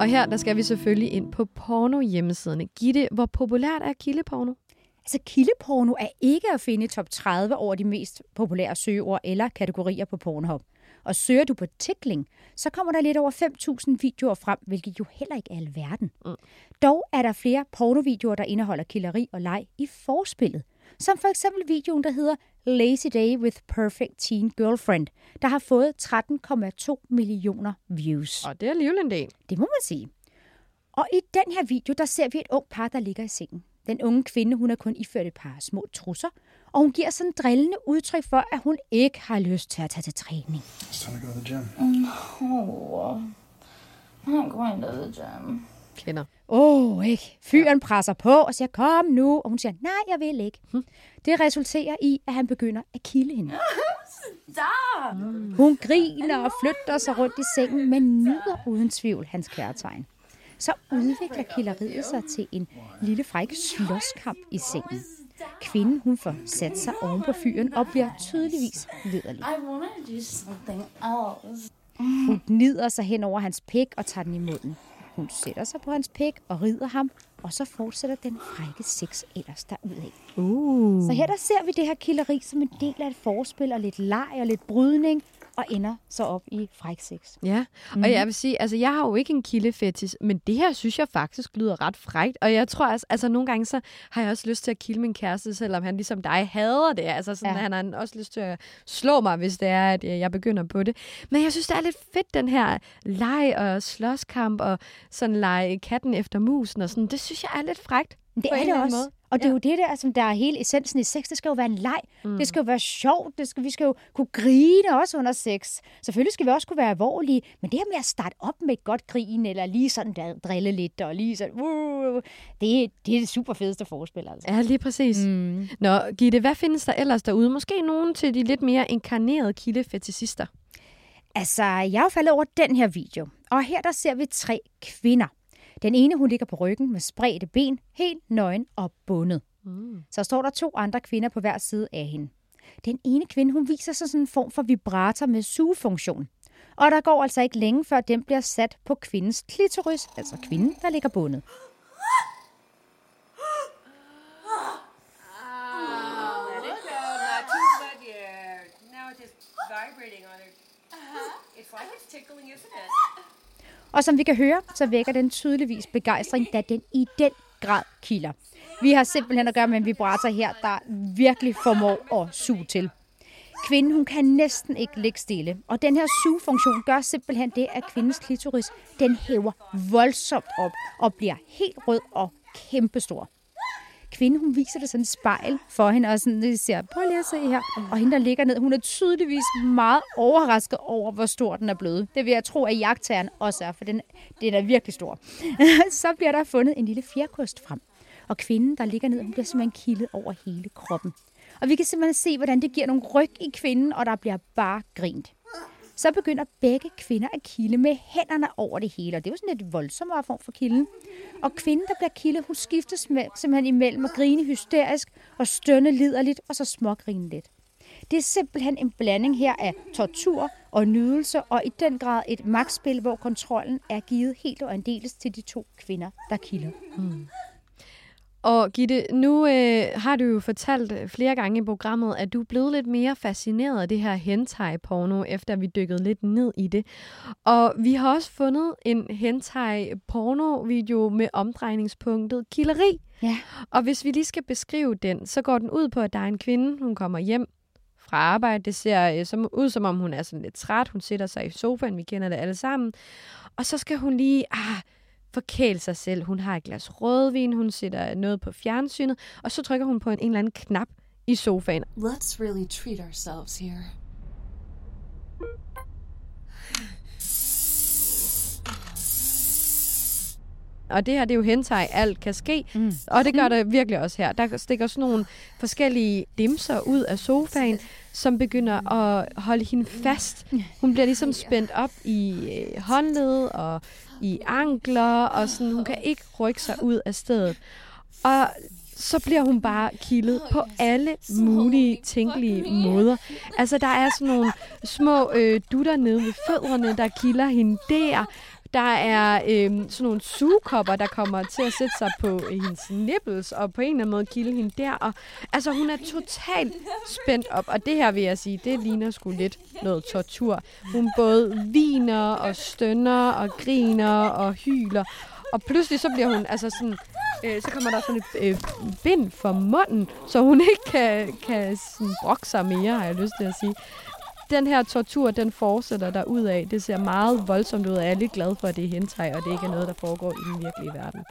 Og her der skal vi selvfølgelig ind på porno-hjemmesiderne. Gitte, hvor populært er kildeporno? Altså, kildeporno er ikke at finde i top 30 over de mest populære søgeord eller kategorier på Pornhub. Og søger du på tickling, så kommer der lidt over 5.000 videoer frem, hvilket jo heller ikke er alverden. Mm. Dog er der flere pornovideoer, der indeholder killeri og leg i forspillet. Som for eksempel videoen, der hedder Lazy Day with Perfect Teen Girlfriend, der har fået 13,2 millioner views. Og det er alligevel en del. Det må man sige. Og i den her video, der ser vi et ung par, der ligger i sengen. Den unge kvinde, hun har kun iført et par små trusser, og hun giver sådan drillende udtryk for, at hun ikke har lyst til at tage til træning. It's time to go to the gym. No, I'm not going to the gym. Kender. Åh, oh, ikke? Fyren presser på og siger, kom nu. Og hun siger, nej, jeg vil ikke. Det resulterer i, at han begynder at kilde hende. Hun griner og flytter sig rundt i sengen, men nyder uden tvivl hans kærtegn. Så udvikler kilderiet sig til en lille fræk slåskamp i sengen. Kvinden hun får sat sig oven på fyren og bliver tydeligvis else. Hun gnider sig hen over hans pik og tager den i munden. Hun sætter sig på hans pik og rider ham, og så fortsætter den frække sex ellers derudad. Uh. Så her der ser vi det her killeri som en del af et forspil og lidt leg og lidt brydning, og ender så op i fræk sex. Ja, og mm. jeg vil sige, altså jeg har jo ikke en kildefetis, men det her synes jeg faktisk lyder ret frægt, og jeg tror altså, altså nogle gange så har jeg også lyst til at kilde min kæreste, selvom han ligesom dig hader det, altså sådan, ja. han har også lyst til at slå mig, hvis det er, at jeg begynder på det. Men jeg synes, det er lidt fedt, den her leg og slåskamp og sådan lege katten efter musen og sådan, det synes jeg er lidt frægt. Det er det også. måde. Og det er jo det der, som der er hele essensen i sex. Det skal jo være en leg. Mm. Det skal jo være sjovt. Det skal, vi skal jo kunne grine også under sex. Selvfølgelig skal vi også kunne være alvorlige. Men det her med at starte op med et godt grin, eller lige sådan der drille lidt, og lige sådan, uh, det, det er det super fedeste forspil, altså. Ja, lige præcis. Mm. Nå, Gitte, hvad findes der ellers derude? Måske nogen til de lidt mere inkarnerede kildefetisister? Altså, jeg er jo faldet over den her video. Og her der ser vi tre kvinder. Den ene, hun ligger på ryggen med spredte ben, helt nøgen og bundet. Mm. Så står der to andre kvinder på hver side af hende. Den ene kvinde, hun viser sig sådan en form for vibrator med sugefunktion. Og der går altså ikke længe, før den bliver sat på kvindens klitoris, altså kvinden, der ligger bundet. Vibrating on her. It's like it's tickling, isn't it? Og som vi kan høre, så vækker den tydeligvis begejstring, da den i den grad kilder. Vi har simpelthen at gøre med en vibrator her, der virkelig formår at suge til. Kvinden hun kan næsten ikke ligge stille, og den her sugefunktion gør simpelthen det, at kvindens klitoris den hæver voldsomt op og bliver helt rød og kæmpestor. Kvinden hun viser det sådan et spejl for hende, og sådan, det siger, prøv lige at se her. Og hende, der ligger ned, hun er tydeligvis meget overrasket over, hvor stor den er blevet. Det vil jeg tro, at jagttageren også er, for den, den er virkelig stor. Så bliver der fundet en lille fjerkost frem. Og kvinden, der ligger ned, hun bliver simpelthen kildet over hele kroppen. Og vi kan simpelthen se, hvordan det giver nogle ryg i kvinden, og der bliver bare grint. Så begynder begge kvinder at kilde med hænderne over det hele, og det er jo sådan lidt voldsommere form for kilden. Og kvinden, der bliver kildet, hun skiftes med, simpelthen imellem at grine hysterisk og stønne liderligt, og så smågrine lidt. Det er simpelthen en blanding her af tortur og nydelse, og i den grad et magtspil, hvor kontrollen er givet helt og andeles til de to kvinder, der kilder. Hmm. Og Gitte, nu øh, har du jo fortalt øh, flere gange i programmet, at du er blevet lidt mere fascineret af det her hentai-porno, efter vi dykkede lidt ned i det. Og vi har også fundet en hentai-porno-video med omdrejningspunktet killeri. Ja. Og hvis vi lige skal beskrive den, så går den ud på, at der er en kvinde, hun kommer hjem fra arbejde. Det ser øh, som, ud, som om hun er sådan lidt træt. Hun sætter sig i sofaen, vi kender det alle sammen. Og så skal hun lige... Ah, forkæle sig selv. Hun har et glas rødvin, hun sætter noget på fjernsynet, og så trykker hun på en, en eller anden knap i sofaen. Let's really treat ourselves here. Og det her, det er jo hentai, alt kan ske. Mm. Og det gør det virkelig også her. Der stikker sådan nogle forskellige dimser ud af sofaen, som begynder at holde hende fast. Hun bliver ligesom spændt op i øh, håndled og i ankler, og sådan, hun kan ikke rykke sig ud af stedet. Og så bliver hun bare kildet på alle mulige tænkelige måder. Altså, der er sådan nogle små øh, dutter nede ved fødderne, der kilder hende der. Der er øh, sådan nogle sugekopper, der kommer til at sætte sig på øh, hendes nipples, og på en eller anden måde kilde hende der. Og, altså, hun er totalt spændt op, og det her vil jeg sige, det ligner sgu lidt noget tortur. Hun både viner og stønner og griner og hyler. Og pludselig så bliver hun altså sådan øh, så kommer der sådan et øh, bind for munden, så hun ikke kan, kan sådan brokke sig mere, har jeg lyst til at sige. Den her tortur, den fortsætter der ud af. Det ser meget voldsomt ud, og jeg er lidt glad for, at det er hentai, og det ikke er noget, der foregår i den virkelige verden.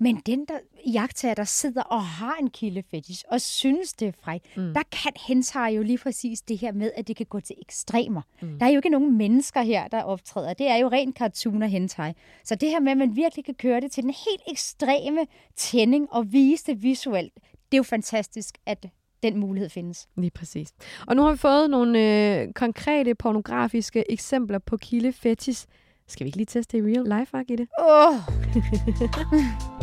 Men den der jagttager, der sidder og har en kildefetish og synes, det er fræk, mm. der kan hentai jo lige præcis det her med, at det kan gå til ekstremer. Mm. Der er jo ikke nogen mennesker her, der optræder. Det er jo rent cartoon og hentai. Så det her med, at man virkelig kan køre det til den helt ekstreme tænding og vise det visuelt, det er jo fantastisk, at den mulighed findes. Lige præcis. Og nu har vi fået nogle øh, konkrete pornografiske eksempler på kildefetish. Skal vi ikke lige teste det i real life, Gitte? Åh! Oh.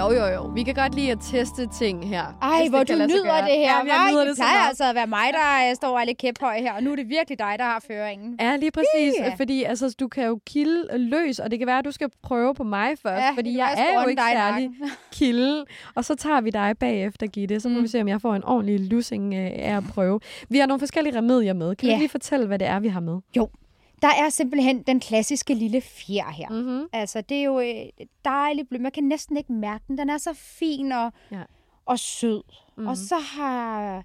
Jo, jo, jo. Vi kan godt lide at teste ting her. Ej, hvor du nyder det her. Ja, jeg nyder det plejer meget. altså at være mig, der øh, står og er lidt kæphøj her, og nu er det virkelig dig, der har føringen. Ja, lige præcis. Ja. Fordi altså, du kan jo kilde løs, og det kan være, at du skal prøve på mig først, Ja, fordi jeg er jo ikke særlig kilde. Og så tager vi dig bagefter, Gitte. Så må Mm. vi se, om jeg får en ordentlig lussing øh, af at prøve. Vi har nogle forskellige remedier med. Kan Ja. du lige fortælle, hvad det er, vi har med? Jo, der er simpelthen den klassiske lille fjer her. Mm-hmm. Altså, det er jo øh, dejligt blød. Man kan næsten ikke mærke den. Den er så fin og, Ja. og sød. Mm. Mhm. Og så har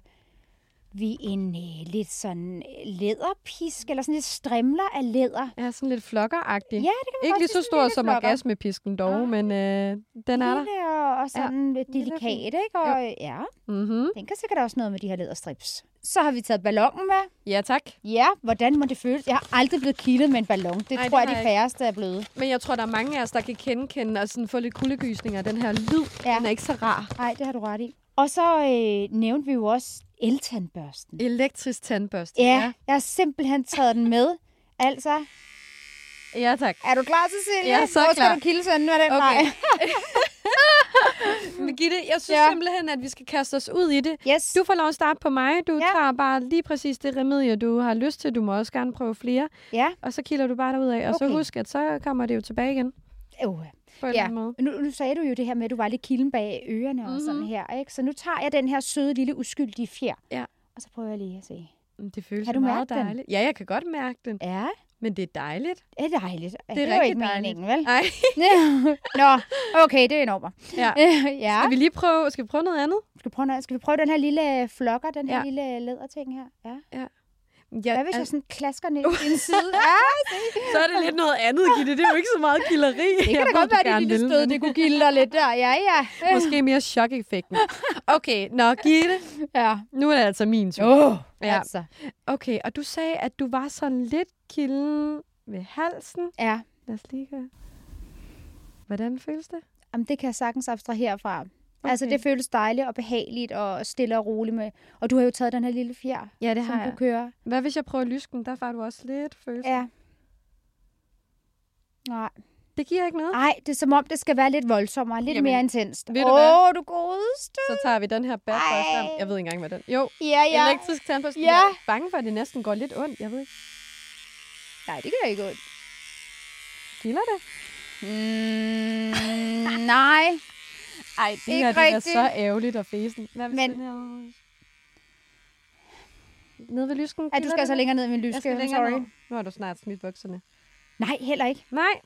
vi en øh, lidt sådan øh, læderpisk, eller sådan lidt strimler af læder. Ja, sådan lidt flokkeragtig. Ja, det kan Ikke lige så stor som flokker. orgasmepisken dog, Ah. men øh, den er der. Lille og, og sådan ja, delikat, ikke? Og ja. ja, Mm-hmm. den kan sikkert også noget med de her læderstrips. Så har vi taget ballonen med. Ja, tak. Ja, hvordan må det føles? Jeg har aldrig blevet kildet med en ballon. Det Ej, det tror jeg, har de jeg ikke. færreste er blevet. Men jeg tror, der er mange af os, der kan genkende og sådan få lidt kuldegysninger. Den her lyd, Ja. den er ikke så rar. Nej, det har du ret i. Og så øh, nævnte vi jo også eltandbørsten. Elektrisk tandbørste. Ja, jeg har simpelthen taget den med. Altså, Ja, tak. er du klar, Cecilia? Ja, så Hvor klar. skal du kilde sådan med den Okay. vej? Men Gitte, jeg synes Ja. ja. simpelthen, at vi skal kaste os ud i det. Yes. Du får lov at starte på mig. Du Ja. ja. tager bare lige præcis det remedie, du har lyst til. Du må også gerne prøve flere. Ja. Og så kilder du bare derud af. Og så Okay. husk, at så kommer det jo tilbage igen. Uh. På en Ja, måde. nu, nu sagde du jo det her med, at du var lidt kilden bag ørerne mm-hmm. og sådan her. Ikke? Så nu tager jeg den her søde, lille, uskyldige fjer. Ja. Og så prøver jeg lige at se. Mm, Det føles Kan du meget mærke den? dejligt. Ja, jeg kan godt mærke den. Ja, Men det er dejligt. det er dejligt. Det er det er jo ikke dejligt. meningen, vel? Nej. Nå, okay, det er enormt. Ja. ja. Skal vi lige prøve, skal vi prøve noget andet? Skal vi, prøve, noget- skal vi prøve den her lille flokker, den her Ja. lille læderting her? Ja. Ja, Hvad hvis jeg altså, sådan klasker ned i din side? Ja, så er det lidt noget andet, Gitte. Det er jo ikke så meget killeri. Det kan da godt være, det lille stød, det kunne gilde dig lidt der. Ja, ja. Måske mere chok-effekten. Okay, nå Gitte. Ja. Nu er det altså min tur. Oh, Ja. altså. Okay, og du sagde, at du var sådan lidt kilden ved halsen. Ja, Lad os lige høre. Hvordan føles det? Jamen, det kan jeg sagtens abstrahere fra. Okay. Altså, det føles dejligt og behageligt og stille og roligt med. Og du har jo taget den her lille fjer, Ja, det som du kører. Hvad hvis jeg prøver lysken? Der får du også lidt følelse. Ja. Nej. Det giver ikke noget. Nej, det er som om, det skal være lidt voldsommere, lidt Jamen, mere intenst. Åh, oh, du godeste. Så tager vi den her bad boy frem. Jeg ved ikke engang, hvad den... Jo, Ja, ja. elektrisk tandbørste. Ja. Jeg er bange for, at det næsten går lidt ondt. Jeg ved ikke. Nej, det gør ikke ondt. Kilder det? Mm, nej. Ej, det Ikke her det er så ærgerligt og fesen. Hvad Men- den her... Nede ved lysken? Ja, du skal altså længere ned i min Jeg lyske. længere sorry. ned. Nu har du snart smidt bukserne. Nej, heller ikke. Nej.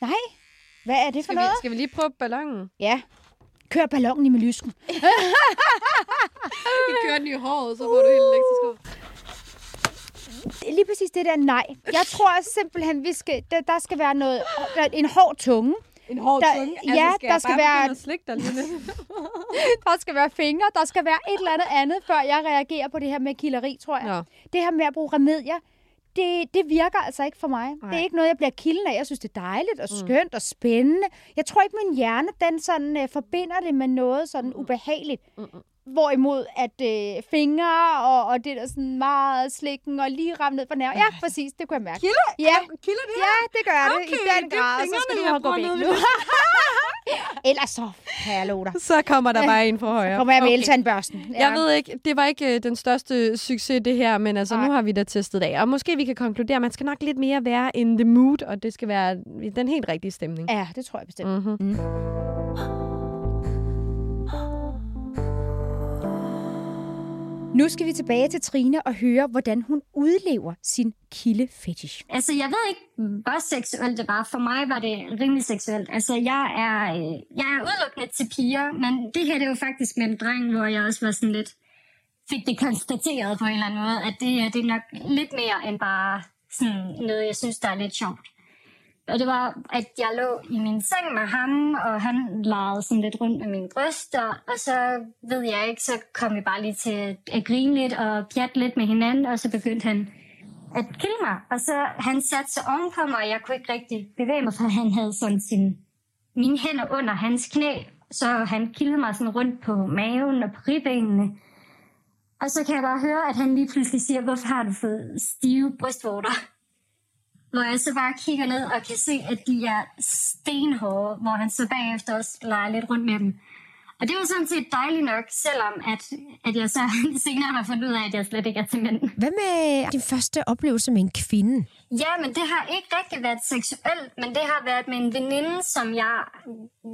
Nej. Hvad er det for Skal vi, noget? skal vi lige prøve ballonen? Ja. Kør ballonen i med lysken. Vi kører den i håret, så får du helt elektrisk hår. Er Lige præcis det der nej. Jeg tror simpelthen, vi skal, der, der skal være noget, en hård tunge. En hård Der- tunge? ja, altså, skal der skal være- at slikke dig lige? Der skal være fingre, der skal være et eller andet andet, før jeg reagerer på det her med killeri, tror jeg. Nå. Det her med at bruge remedier, det, det virker altså ikke for mig. Nej. Det er ikke noget, jeg bliver kilden af. Jeg synes, det er dejligt og skønt og spændende. Jeg tror ikke, min hjerne den sådan, uh, forbinder det med noget sådan ubehageligt. Hvorimod at øh, fingre og, og det der sådan meget slikken og lige ramme ned på nerven. Ja, præcis, det kunne jeg mærke. Kilder? Ja, Kilder det ja det gør det i Okay, den det er grad. Så skal du jeg have gå væk nu. Ellers så, hallo dig. Så kommer der bare en fra højre. Kommer jeg med eltandbørsten. Jeg ved ikke, det var ikke øh, den største succes, det her, men altså, Nej. nu har vi da testet det af. Og måske vi kan konkludere, at man skal nok lidt mere være in the mood, og det skal være i den helt rigtige stemning. Ja, det tror jeg bestemt. Mm-hmm. Nu skal vi tilbage til Trine og høre, hvordan hun udlever sin kildefetish. Altså, jeg ved ikke, hvor seksuelt det var. For mig var det rimelig seksuelt. Altså, jeg er, øh, jeg er udelukkende til piger, men det her det var faktisk med en dreng, hvor jeg også var sådan lidt, fik det konstateret på en eller anden måde, at det, det er nok lidt mere end bare sådan noget, jeg synes, der er lidt sjovt. Og det var, at jeg lå i min seng med ham, og han legede sådan lidt rundt med mine bryster, og så ved jeg ikke, så kom vi bare lige til at grine lidt og pjatte lidt med hinanden, og så begyndte han at kilde mig. Og så han satte sig ovenpå mig, og jeg kunne ikke rigtig bevæge mig, for han havde sådan sin, mine hænder under hans knæ. Så han kildede mig sådan rundt på maven og på ribbenene. Og så kan jeg bare høre, at han lige pludselig siger, hvorfor har du fået stive brystvorter? Hvor jeg så bare kigger ned og kan se, at de er stenhårde, hvor han så bagefter også leger lidt rundt med dem. Og det var sådan set dejligt nok, selvom at, at jeg så senere har fundet ud af, at jeg slet ikke er til mænd. Hvad med din første oplevelse med en kvinde? Ja, men det har ikke rigtig været seksuelt, men det har været med en veninde, som jeg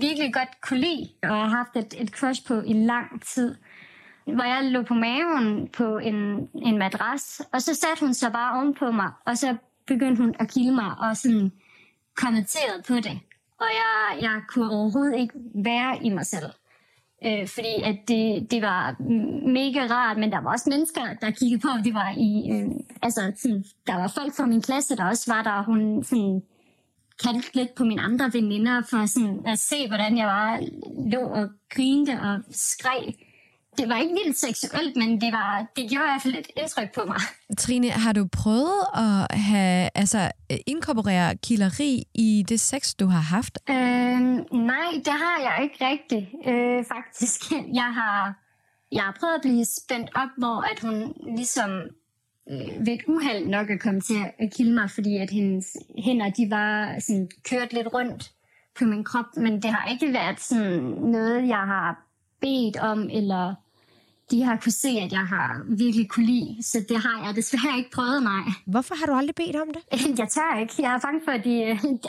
virkelig godt kunne lide, og har haft et, et crush på i lang tid. Hvor jeg lå på maven på en, en madras, og så satte hun sig bare ovenpå mig, og så begyndte hun at kilde mig og sådan kommenterede på det. Og jeg, jeg kunne overhovedet ikke være i mig selv. Øh, fordi at det, det var mega rart, men der var også mennesker, der kiggede på, det var i, øh, altså sådan, der var folk fra min klasse, der også var der, og hun sådan kaldte lidt på mine andre veninder for sådan at se, hvordan jeg var, lå og grinte og skreg. Det var ikke vildt seksuelt, men det, var, det gjorde i hvert fald et indtryk på mig. Trine, har du prøvet at have, altså, inkorporere killeri i det sex, du har haft? Øh, nej, det har jeg ikke rigtigt, øh, faktisk. Jeg har, jeg har prøvet at blive spændt op, hvor at hun ligesom øh, ved et uheld nok er kommet til at kilde mig, fordi at hendes hænder, de var sådan kørt lidt rundt på min krop, men det har ikke været sådan noget, jeg har bedt om, eller de har kunne se, at jeg har virkelig kunne lide. Så det har jeg desværre ikke prøvet mig. Hvorfor har du aldrig bedt om det? Jeg tør ikke. Jeg er bange for, at de,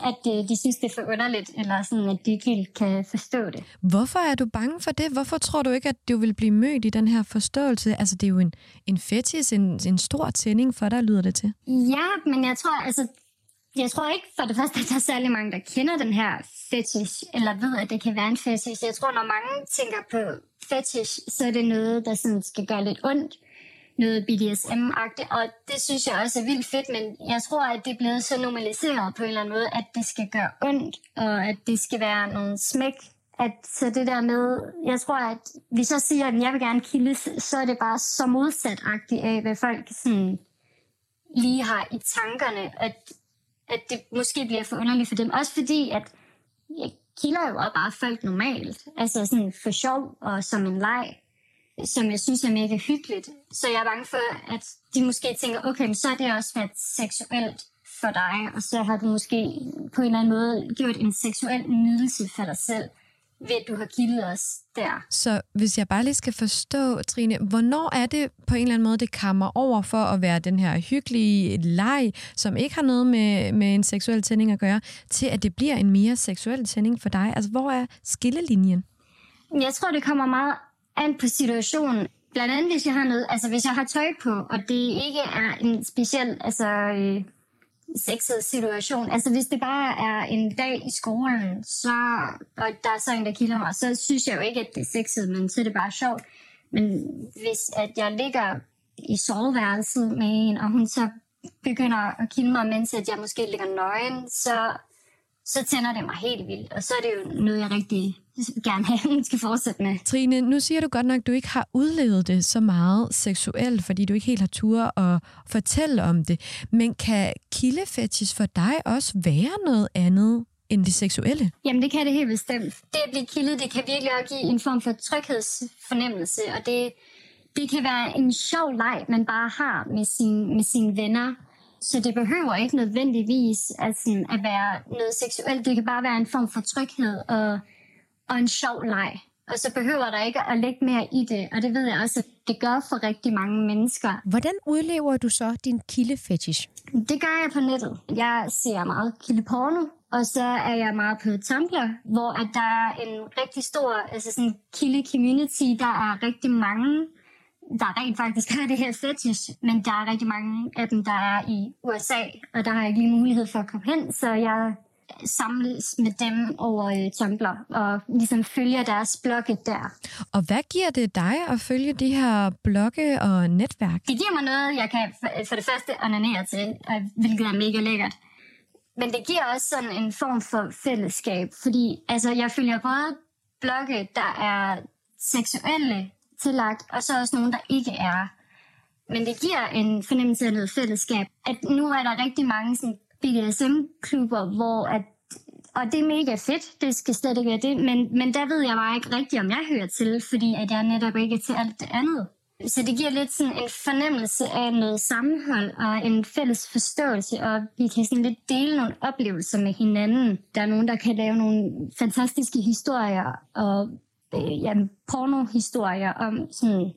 at de, de synes, det er for underligt, eller sådan, at de ikke helt kan forstå det. Hvorfor er du bange for det? Hvorfor tror du ikke, at du vil blive mødt i den her forståelse? Altså, det er jo en, en fetis, en, en stor tænding for dig, lyder det til. Ja, men jeg tror, altså, jeg tror ikke for det første, at der er særlig mange, der kender den her fetish, eller ved, at det kan være en fetish. Jeg tror, når mange tænker på fetish, så er det noget, der sådan skal gøre lidt ondt. Noget BDSM-agtigt, og det synes jeg også er vildt fedt, men jeg tror, at det er blevet så normaliseret på en eller anden måde, at det skal gøre ondt, og at det skal være nogle smæk. At, så det der med, jeg tror, at hvis jeg siger, at jeg vil gerne kildes, så er det bare så modsatagtigt af, hvad folk sådan lige har i tankerne, at at det måske bliver for underligt for dem. Også fordi, at jeg kilder jo bare folk normalt. Altså sådan for sjov og som en leg, som jeg synes er mega hyggeligt. Så jeg er bange for, at de måske tænker, okay, så er det også været seksuelt for dig, og så har du måske på en eller anden måde gjort en seksuel nydelse for dig selv ved at du har kildet os der. Så hvis jeg bare lige skal forstå, Trine, hvornår er det på en eller anden måde, det kommer over for at være den her hyggelige leg, som ikke har noget med, med en seksuel tænding at gøre, til at det bliver en mere seksuel tænding for dig? Altså, hvor er skillelinjen? Jeg tror, det kommer meget an på situationen. Blandt andet, hvis jeg har noget, altså hvis jeg har tøj på, og det ikke er en speciel, altså øh, sexet situation. Altså hvis det bare er en dag i skolen, så, og der er så en, der kilder mig, så synes jeg jo ikke, at det er sexet, men så er det bare sjovt. Men hvis at jeg ligger i soveværelset med en, og hun så begynder at kilde mig, mens at jeg måske ligger nøgen, så, så tænder det mig helt vildt. Og så er det jo noget, jeg rigtig gerne have, hun skal fortsætte med. Trine, nu siger du godt nok, at du ikke har udlevet det så meget seksuelt, fordi du ikke helt har tur at fortælle om det. Men kan kildefetis for dig også være noget andet end det seksuelle? Jamen, det kan det helt bestemt. Det at blive kildet, det kan virkelig også give en form for tryghedsfornemmelse, og det, det kan være en sjov leg, man bare har med, sin, med sine venner. Så det behøver ikke nødvendigvis at, sådan, at være noget seksuelt. Det kan bare være en form for tryghed og og en sjov leg. Og så behøver der ikke at lægge mere i det. Og det ved jeg også, at det gør for rigtig mange mennesker. Hvordan udlever du så din kildefetish? Det gør jeg på nettet. Jeg ser meget kildeporno, og så er jeg meget på Tumblr, hvor at der er en rigtig stor altså sådan kilde-community. Der er rigtig mange, der rent faktisk har det her fetish, men der er rigtig mange af dem, der er i USA, og der har jeg ikke lige mulighed for at komme hen, så jeg samles med dem over øh, Tumblr og ligesom følger deres blogge der. Og hvad giver det dig at følge de her blogge og netværk? Det giver mig noget, jeg kan for det første onanere til, hvilket er mega lækkert. Men det giver også sådan en form for fællesskab, fordi altså, jeg følger både blogge, der er seksuelle tillagt, og så også nogle, der ikke er. Men det giver en fornemmelse af noget fællesskab. At nu er der rigtig mange sådan, BDSM-klubber, hvor at, og det er mega fedt, det skal slet ikke være det, men, men der ved jeg bare ikke rigtigt, om jeg hører til, fordi at jeg netop ikke er til alt det andet. Så det giver lidt sådan en fornemmelse af noget sammenhold og en fælles forståelse, og vi kan sådan lidt dele nogle oplevelser med hinanden. Der er nogen, der kan lave nogle fantastiske historier og øh, ja, pornohistorier om sådan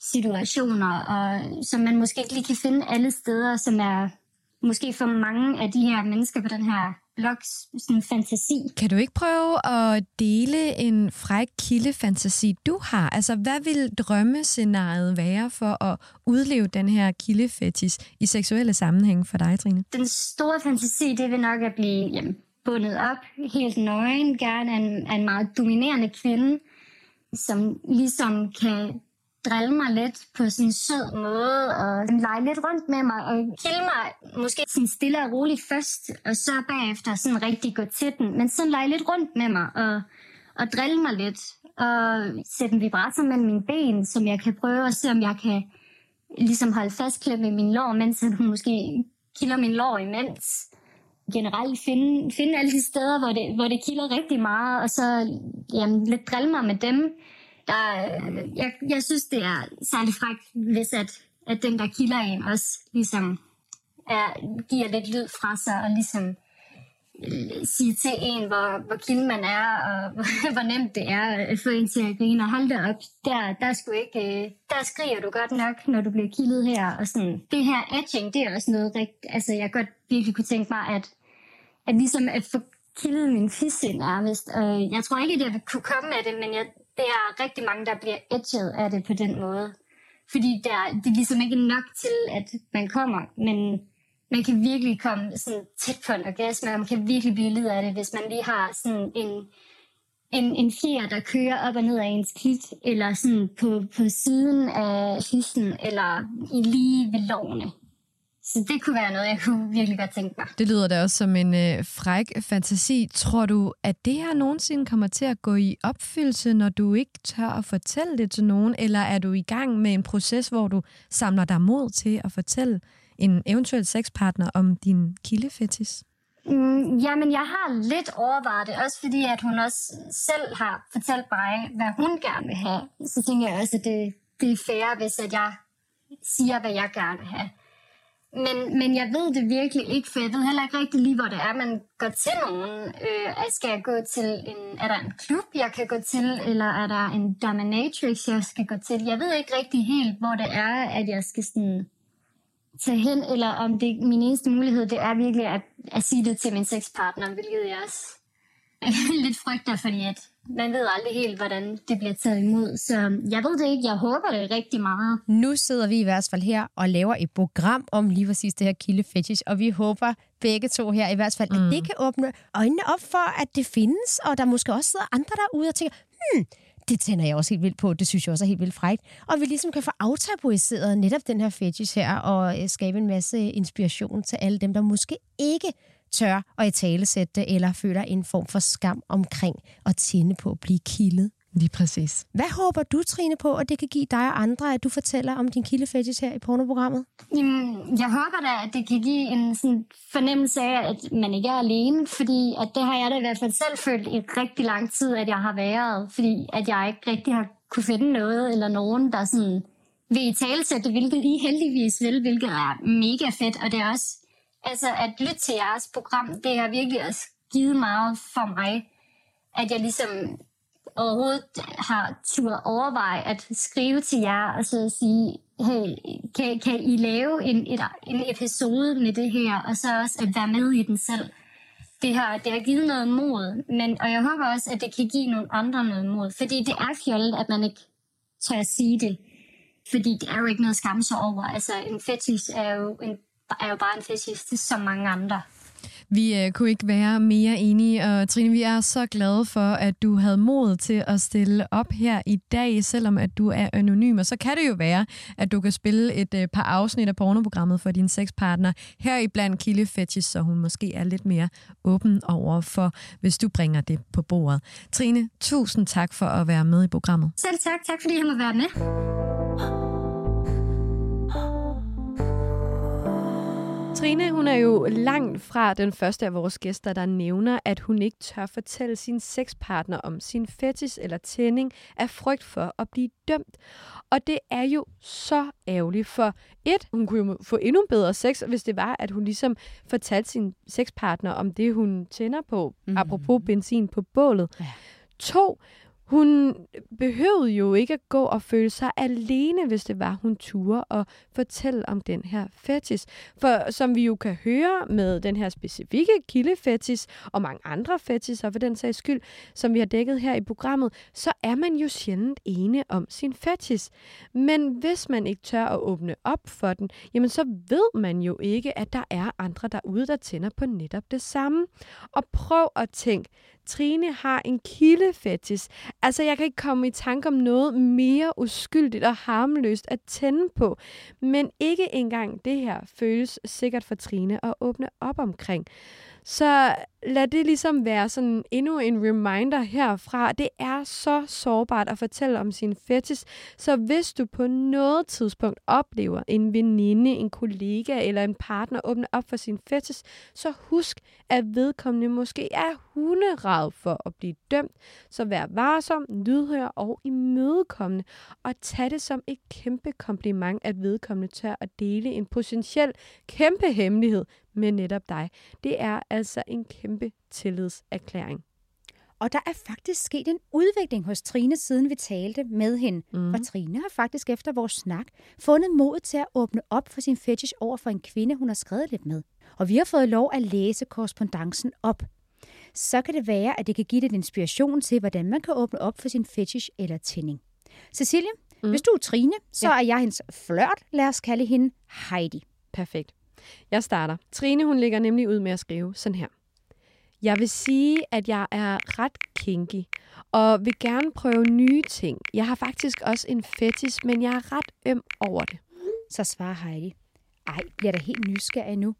situationer, og som man måske ikke lige kan finde alle steder, som er måske for mange af de her mennesker på den her blogs sådan fantasi. Kan du ikke prøve at dele en fræk kildefantasi, du har? Altså, hvad vil drømmescenariet være for at udleve den her kildefetis i seksuelle sammenhæng for dig, Trine? Den store fantasi, det vil nok at blive jamen, bundet op, helt nøgen, gerne af en, af en meget dominerende kvinde, som ligesom kan drille mig lidt på sådan en sød måde, og lege lidt rundt med mig, og kille mig måske sådan stille og roligt først, og så bagefter sådan rigtig gå til den, men sådan lege lidt rundt med mig, og, og drille mig lidt, og sætte en vibrator mellem mine ben, som jeg kan prøve at se, om jeg kan ligesom holde fastklemt med min lår, mens hun måske kilder min lår imens. Generelt finde, finde alle de steder, hvor det, hvor det kilder rigtig meget, og så jamen, lidt drille mig med dem der, øh, jeg, jeg synes, det er særlig frækt, hvis at, at den, der kilder en, også ligesom er, giver lidt lyd fra sig, og ligesom øh, sige til en, hvor, hvor kilde man er, og hvor nemt det er at få en til at grine. Og hold da op, der, der, sgu ikke, øh, der skriger du godt nok, når du bliver kildet her. Og sådan, det her etching, det er også noget rigtigt. Altså, jeg godt virkelig kunne tænke mig, at, at ligesom at få kildet min fissind nærmest. Og jeg tror ikke, at jeg kunne komme af det, men jeg, det er rigtig mange, der bliver etchet af det på den måde. Fordi der, det er ligesom ikke nok til, at man kommer, men man kan virkelig komme sådan tæt på en orgasme, og man kan virkelig blive led af det, hvis man lige har sådan en, en, en fjer, der kører op og ned af ens klit, eller sådan på, på siden af fissen, eller i lige ved lovene. Så det kunne være noget, jeg kunne virkelig godt tænke mig. Det lyder da også som en øh, fræk fantasi. Tror du, at det her nogensinde kommer til at gå i opfyldelse, når du ikke tør at fortælle det til nogen? Eller er du i gang med en proces, hvor du samler dig mod til at fortælle en eventuel sexpartner om din kildefetis? Mm, jamen, jeg har lidt overvejet det, også fordi at hun også selv har fortalt mig, hvad hun gerne vil have. Så tænker jeg også, at det, det er fair, hvis at jeg siger, hvad jeg gerne vil have. Men, men jeg ved det virkelig ikke, for jeg ved heller ikke rigtig lige, hvor det er, man går til nogen. Øh, skal jeg gå til en, er der en klub, jeg kan gå til, eller er der en dominatrix, jeg skal gå til? Jeg ved ikke rigtig helt, hvor det er, at jeg skal sådan tage hen, eller om det min eneste mulighed, det er virkelig at, at sige det til min sexpartner, hvilket jeg også lidt frygter, fordi at man ved aldrig helt, hvordan det bliver taget imod. Så jeg ved det ikke. Jeg håber det rigtig meget. Nu sidder vi i hvert fald her og laver et program om lige præcis det her kilde fetish, og vi håber begge to her i hvert fald, mm. at det kan åbne øjnene op for, at det findes, og der måske også sidder andre derude og tænker, hmm, det tænder jeg også helt vildt på. Det synes jeg også er helt vildt frækt. Og vi ligesom kan få aftabuiseret netop den her fetish her, og øh, skabe en masse inspiration til alle dem, der måske ikke tør at italesætte det, eller føler en form for skam omkring at tænde på at blive kildet. Lige præcis. Hvad håber du, Trine, på, at det kan give dig og andre, at du fortæller om din kildefetish her i pornoprogrammet? Jamen, jeg håber da, at det kan give en sådan fornemmelse af, at man ikke er alene, fordi at det har jeg da i hvert fald selv følt i rigtig lang tid, at jeg har været, fordi at jeg ikke rigtig har kunne finde noget eller nogen, der sådan vil i talesætte, hvilket I heldigvis vil, hvilket er mega fedt, og det er også altså at lytte til jeres program, det har virkelig også givet meget for mig, at jeg ligesom overhovedet har tur overveje at skrive til jer og så sige, hey, kan, kan I lave en, et, en episode med det her, og så også at være med i den selv. Det har, det har givet noget mod, men, og jeg håber også, at det kan give nogle andre noget mod, fordi det er fjollet, at man ikke tør at sige det, fordi det er jo ikke noget at skamme sig over. Altså en fetish er jo en er jo bare en fetish til så mange andre. Vi øh, kunne ikke være mere enige, og Trine, vi er så glade for, at du havde mod til at stille op her i dag, selvom at du er anonym. Og så kan det jo være, at du kan spille et øh, par afsnit af pornoprogrammet for din sexpartner her i blandt Kille Fetish, så hun måske er lidt mere åben over for, hvis du bringer det på bordet. Trine, tusind tak for at være med i programmet. Selv tak. Tak fordi jeg må være med. Trine, hun er jo langt fra den første af vores gæster, der nævner, at hun ikke tør fortælle sin sexpartner om sin fetis eller tænding af frygt for at blive dømt. Og det er jo så ærgerligt, for et, hun kunne jo få endnu bedre sex, hvis det var, at hun ligesom fortalte sin sexpartner om det, hun tænder på, mm. apropos benzin på bålet. Ja. To, hun behøvede jo ikke at gå og føle sig alene, hvis det var, hun turde og fortælle om den her fetis. For som vi jo kan høre med den her specifikke kildefetis og mange andre fetisser for den sags skyld, som vi har dækket her i programmet, så er man jo sjældent ene om sin fetis. Men hvis man ikke tør at åbne op for den, jamen så ved man jo ikke, at der er andre derude, der tænder på netop det samme. Og prøv at tænke, Trine har en kildefetis. Altså, jeg kan ikke komme i tanke om noget mere uskyldigt og harmløst at tænde på. Men ikke engang det her føles sikkert for Trine at åbne op omkring. Så lad det ligesom være sådan endnu en reminder herfra. Det er så sårbart at fortælle om sin fetis, så hvis du på noget tidspunkt oplever en veninde, en kollega eller en partner åbne op for sin fetis, så husk, at vedkommende måske er hunderad for at blive dømt. Så vær varsom, lydhør og imødekommende, og tag det som et kæmpe kompliment, at vedkommende tør at dele en potentiel kæmpe hemmelighed med netop dig. Det er altså en kæmpe tillidserklæring. Og der er faktisk sket en udvikling hos Trine, siden vi talte med hende. Mm. For Trine har faktisk efter vores snak fundet mod til at åbne op for sin fetish over for en kvinde, hun har skrevet lidt med. Og vi har fået lov at læse korrespondancen op. Så kan det være, at det kan give lidt inspiration til, hvordan man kan åbne op for sin fetish eller tænding. Cecilie, mm. hvis du er Trine, så ja. er jeg hendes flørt. Lad os kalde hende Heidi. Perfekt. Jeg starter. Trine, hun ligger nemlig ud med at skrive sådan her. Jeg vil sige, at jeg er ret kinky, og vil gerne prøve nye ting. Jeg har faktisk også en fetis, men jeg er ret øm over det. Så svarer Heidi. Ej, bliver der helt nysgerrig nu.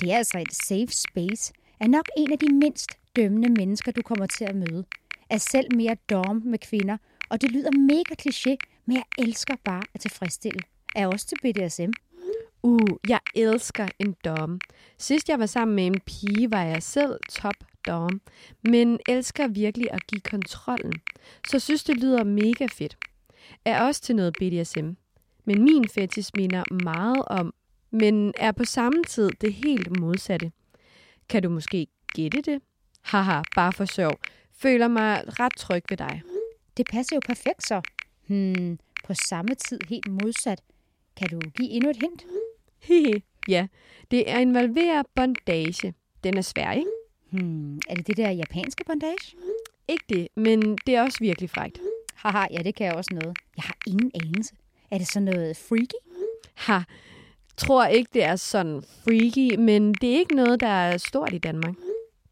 Det er altså et safe space. Er nok en af de mindst dømmende mennesker, du kommer til at møde. Er selv mere dom med kvinder, og det lyder mega kliché, men jeg elsker bare at tilfredsstille. Er også til BDSM. Uh, jeg elsker en dom. Sidst jeg var sammen med en pige, var jeg selv top dom, men elsker virkelig at give kontrollen. Så synes det lyder mega fedt. Er også til noget BDSM. Men min fetis minder meget om, men er på samme tid det helt modsatte. Kan du måske gætte det? Haha, bare for sjov. Føler mig ret tryg ved dig. Det passer jo perfekt så. Hmm, på samme tid helt modsat. Kan du give endnu et hint? Hihi, ja. Det er involverer bondage. Den er svær, ikke? Hmm, er det det der japanske bondage? Ikke det, men det er også virkelig frægt. Haha, ja, det kan jeg også noget. Jeg har ingen anelse. Er det så noget freaky? Ha, tror ikke, det er sådan freaky, men det er ikke noget, der er stort i Danmark.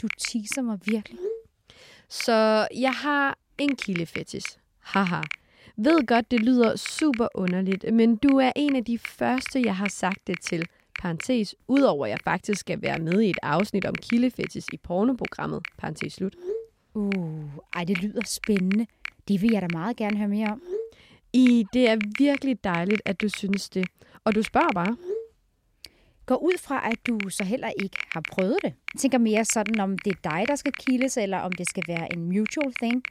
Du teaser mig virkelig. Så jeg har en kildefetis. Haha. Ved godt, det lyder super underligt, men du er en af de første, jeg har sagt det til. Parentes, udover at jeg faktisk skal være med i et afsnit om kildefetis i pornoprogrammet. Parentes slut. Uh, ej, det lyder spændende. Det vil jeg da meget gerne høre mere om. I, det er virkelig dejligt, at du synes det. Og du spørger bare. Gå ud fra, at du så heller ikke har prøvet det. Jeg tænker mere sådan, om det er dig, der skal kildes, eller om det skal være en mutual thing.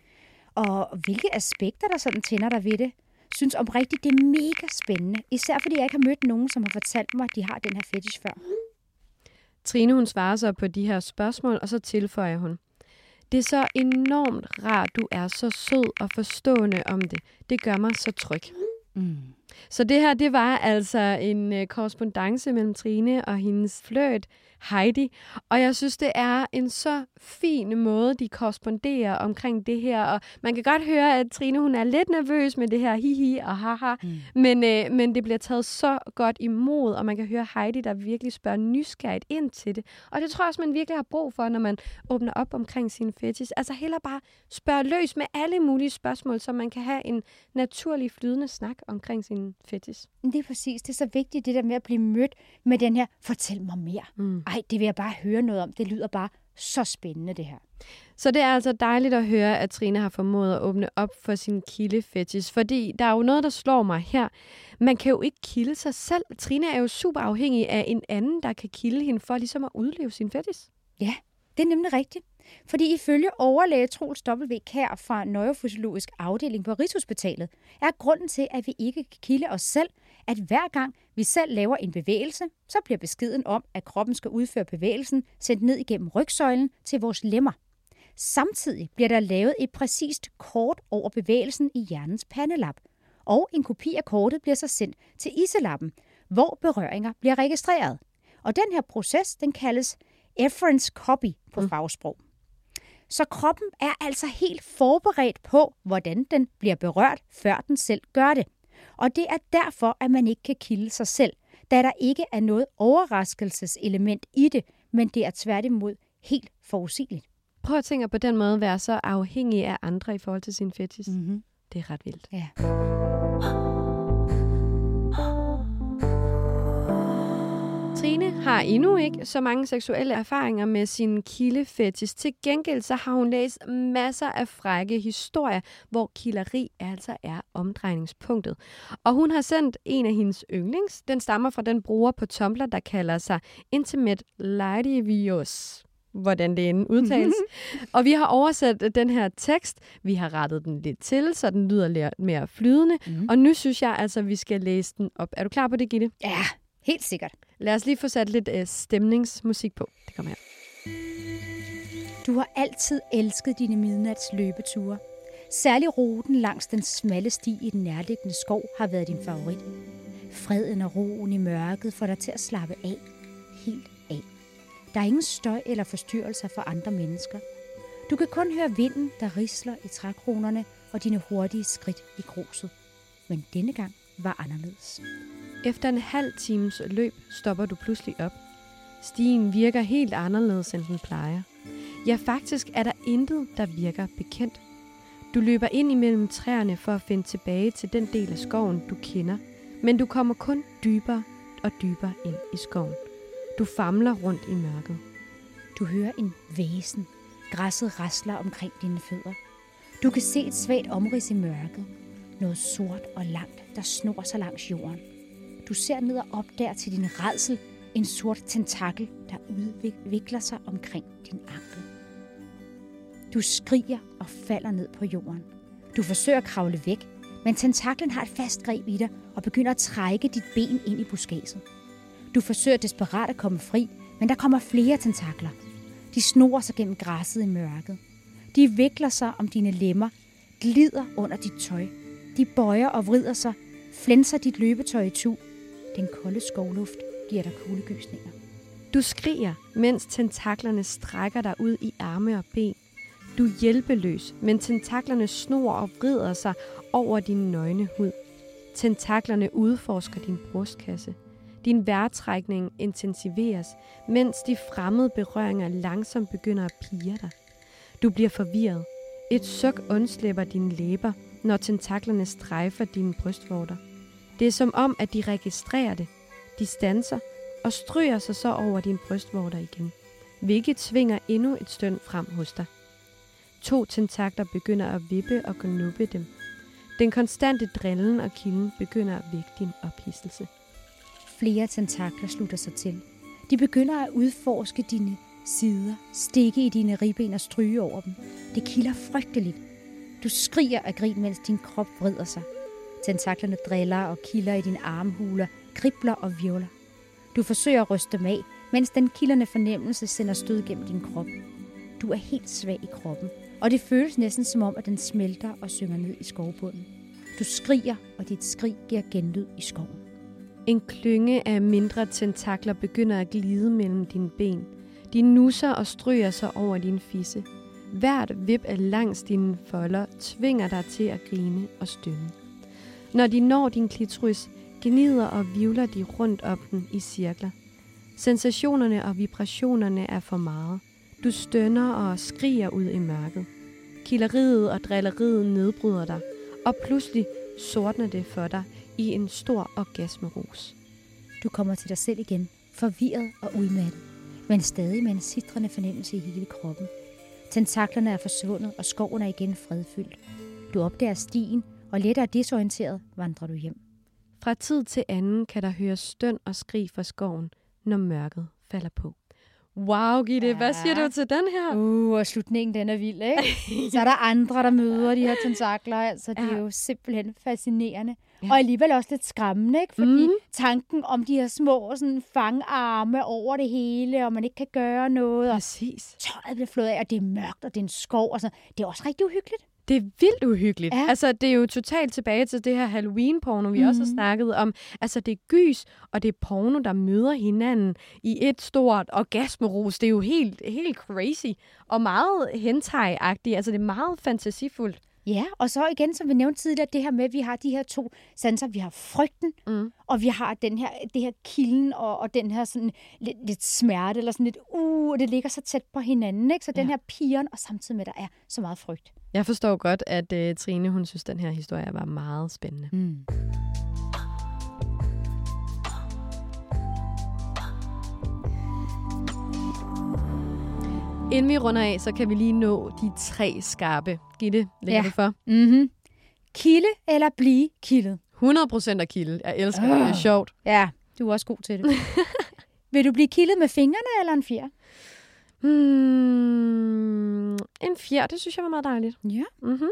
Og hvilke aspekter, der sådan tænder dig ved det. Synes om rigtigt, det er mega spændende. Især fordi jeg ikke har mødt nogen, som har fortalt mig, at de har den her fetish før. Trine, hun svarer så på de her spørgsmål, og så tilføjer hun. Det er så enormt rart, du er så sød og forstående om det. Det gør mig så tryg. Mm. Så det her, det var altså en øh, korrespondence mellem Trine og hendes fløjt, Heidi. Og jeg synes, det er en så fin måde, de korresponderer omkring det her. Og man kan godt høre, at Trine hun er lidt nervøs med det her hihi og haha. Mm. Men, øh, men det bliver taget så godt imod, og man kan høre Heidi, der virkelig spørger nysgerrigt ind til det. Og det tror jeg også, man virkelig har brug for, når man åbner op omkring sin fetis. Altså heller bare spørge løs med alle mulige spørgsmål, så man kan have en naturlig flydende snak omkring sin fetis. Det er præcis. Det er så vigtigt, det der med at blive mødt med den her, fortæl mig mere. Mm. Ej, det vil jeg bare høre noget om. Det lyder bare så spændende, det her. Så det er altså dejligt at høre, at Trine har formået at åbne op for sin kildefetis, fordi der er jo noget, der slår mig her. Man kan jo ikke kilde sig selv. Trine er jo super afhængig af en anden, der kan kilde hende for ligesom at udleve sin fetis. Ja, det er nemlig rigtigt. Fordi ifølge overlæge Troels W. Kær fra Neurofysiologisk afdeling på Rigshospitalet, er grunden til, at vi ikke kan kilde os selv, at hver gang vi selv laver en bevægelse, så bliver beskeden om, at kroppen skal udføre bevægelsen, sendt ned igennem rygsøjlen til vores lemmer. Samtidig bliver der lavet et præcist kort over bevægelsen i hjernens pandelap, og en kopi af kortet bliver så sendt til iselappen, hvor berøringer bliver registreret. Og den her proces, den kaldes efference copy på mm. fagsprog. Så kroppen er altså helt forberedt på, hvordan den bliver berørt, før den selv gør det. Og det er derfor, at man ikke kan kilde sig selv, da der ikke er noget overraskelseselement i det, men det er tværtimod helt forudsigeligt. Prøv at tænke på den måde at være så afhængig af andre i forhold til sin fetis. Mm-hmm. Det er ret vildt. Ja. Trine har endnu ikke så mange seksuelle erfaringer med sin kildefetis. Til gengæld så har hun læst masser af frække historier, hvor kilderi altså er omdrejningspunktet. Og hun har sendt en af hendes yndlings. Den stammer fra den bruger på Tumblr, der kalder sig Intimate Lidivius hvordan det end udtales. og vi har oversat den her tekst. Vi har rettet den lidt til, så den lyder lidt mere flydende. Mm. Og nu synes jeg altså, at vi skal læse den op. Er du klar på det, Gitte? Ja, helt sikkert. Lad os lige få sat lidt øh, stemningsmusik på. Det kommer her. Du har altid elsket dine midnats løbeture. Særlig ruten langs den smalle sti i den nærliggende skov har været din favorit. Freden og roen i mørket får dig til at slappe af. Helt af. Der er ingen støj eller forstyrrelser for andre mennesker. Du kan kun høre vinden, der risler i trækronerne og dine hurtige skridt i gruset. Men denne gang var anderledes. Efter en halv times løb stopper du pludselig op. Stien virker helt anderledes, end den plejer. Ja, faktisk er der intet, der virker bekendt. Du løber ind imellem træerne for at finde tilbage til den del af skoven, du kender, men du kommer kun dybere og dybere ind i skoven. Du famler rundt i mørket. Du hører en væsen. Græsset rasler omkring dine fødder. Du kan se et svagt omrids i mørket. Noget sort og langt, der snor sig langs jorden. Du ser ned og op der til din redsel en sort tentakel, der udvikler sig omkring din ankel. Du skriger og falder ned på jorden. Du forsøger at kravle væk, men tentaklen har et fast greb i dig og begynder at trække dit ben ind i buskadset. Du forsøger desperat at komme fri, men der kommer flere tentakler. De snor sig gennem græsset i mørket. De vikler sig om dine lemmer, glider under dit tøj. De bøjer og vrider sig, flænser dit løbetøj i tu. Den kolde skovluft giver dig kuldegysninger. Du skriger, mens tentaklerne strækker dig ud i arme og ben. Du er hjælpeløs, men tentaklerne snor og vrider sig over din nøgne hud. Tentaklerne udforsker din brystkasse. Din vejrtrækning intensiveres, mens de fremmede berøringer langsomt begynder at pige dig. Du bliver forvirret. Et suk undslipper dine læber, når tentaklerne strejfer dine brystvorter. Det er som om, at de registrerer det. De stanser og stryger sig så over din brystvorter igen, hvilket tvinger endnu et støn frem hos dig. To tentakler begynder at vippe og knuppe dem. Den konstante drillen og kilden begynder at vække din ophidselse. Flere tentakler slutter sig til. De begynder at udforske dine sider, stikke i dine ribben og stryge over dem. Det kilder frygteligt. Du skriger af grin, mens din krop vrider sig. Tentaklerne driller og kilder i dine armhuler, kribler og virvler. Du forsøger at ryste dem af, mens den kilderne fornemmelse sender stød gennem din krop. Du er helt svag i kroppen, og det føles næsten som om, at den smelter og synger ned i skovbunden. Du skriger, og dit skrig giver genlyd i skoven. En klynge af mindre tentakler begynder at glide mellem dine ben. De nusser og stryger sig over din fisse. Hvert vip af langs dine folder tvinger dig til at grine og stønne. Når de når din klitoris, gnider og vivler de rundt om den i cirkler. Sensationerne og vibrationerne er for meget. Du stønner og skriger ud i mørket. Killeriet og drilleriet nedbryder dig, og pludselig sortner det for dig i en stor orgasmerus. Du kommer til dig selv igen, forvirret og udmattet, men stadig med en sidrende fornemmelse i hele kroppen. Tentaklerne er forsvundet, og skoven er igen fredfyldt. Du opdager stien, og lettere desorienteret vandrer du hjem. Fra tid til anden kan der høres støn og skrig fra skoven, når mørket falder på. Wow, Gitte, ja. hvad siger du til den her? Uh, og slutningen den er vild, ikke? Så er der andre, der møder de her tentakler, altså det ja. er jo simpelthen fascinerende. Ja. Og alligevel også lidt skræmmende, ikke? Fordi mm. tanken om de her små sådan, fangarme over det hele, og man ikke kan gøre noget. Præcis. Og tøjet bliver flået af, og det er mørkt, og det er en skov. Og sådan. Det er også rigtig uhyggeligt. Det er vildt uhyggeligt. Ja. Altså, det er jo totalt tilbage til det her Halloween-porno, vi mm. også har mhm. snakket om. Altså, det er gys, og det er porno, der møder hinanden i et stort orgasmerus. Det er jo helt, helt crazy og meget hentai-agtigt. Altså, det er meget fantasifuldt. Ja, og så igen, som vi nævnte tidligere, det her med, at vi har de her to sanser. Vi har frygten, mm. og vi har den her, det her kilden, og, og den her sådan lidt, lidt smerte, eller sådan lidt, uh, og det ligger så tæt på hinanden, ikke? Så ja. den her piren, og samtidig med, at der er så meget frygt. Jeg forstår godt, at uh, Trine, hun synes, den her historie var meget spændende. Mm. Inden vi runder af, så kan vi lige nå de tre skarpe. Gitte, lægger ja. du for? Mm-hmm. Kilde eller blive kildet? 100 procent af kilde. Jeg elsker uh. det. Det er sjovt. Ja, du er også god til det. Vil du blive kildet med fingrene eller en fjer? Hmm, en fjer, det synes jeg var meget dejligt. Ja. Mm-hmm.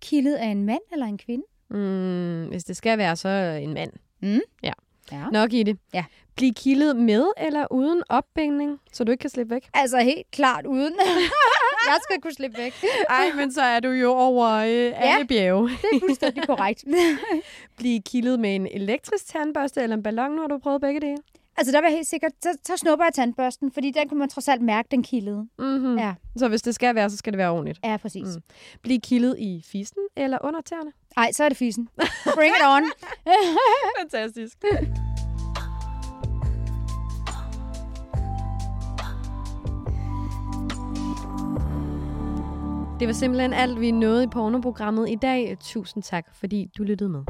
Kildet af en mand eller en kvinde? Mm, hvis det skal være, så en mand. Mm. Ja. Ja. Nok i det. Ja. Bliv kildet med eller uden opbindning, så du ikke kan slippe væk. Altså helt klart uden. jeg skal kunne slippe væk. Ej, men så er du jo over øh, alle bjerge. det er fuldstændig korrekt. Bliv kildet med en elektrisk tandbørste eller en ballon, har du prøvet begge dele. Altså der var helt sikkert, så, så snupper jeg tandbørsten, fordi den kunne man trods alt mærke, den kildede. Mm-hmm. Ja. Så hvis det skal være, så skal det være ordentligt. Ja, præcis. Mm. Bliv kildet i fisen eller under tæerne. Ej, så er det fisen. Bring it on. Fantastisk. Det var simpelthen alt, vi nåede i pornoprogrammet i dag. Tusind tak, fordi du lyttede med.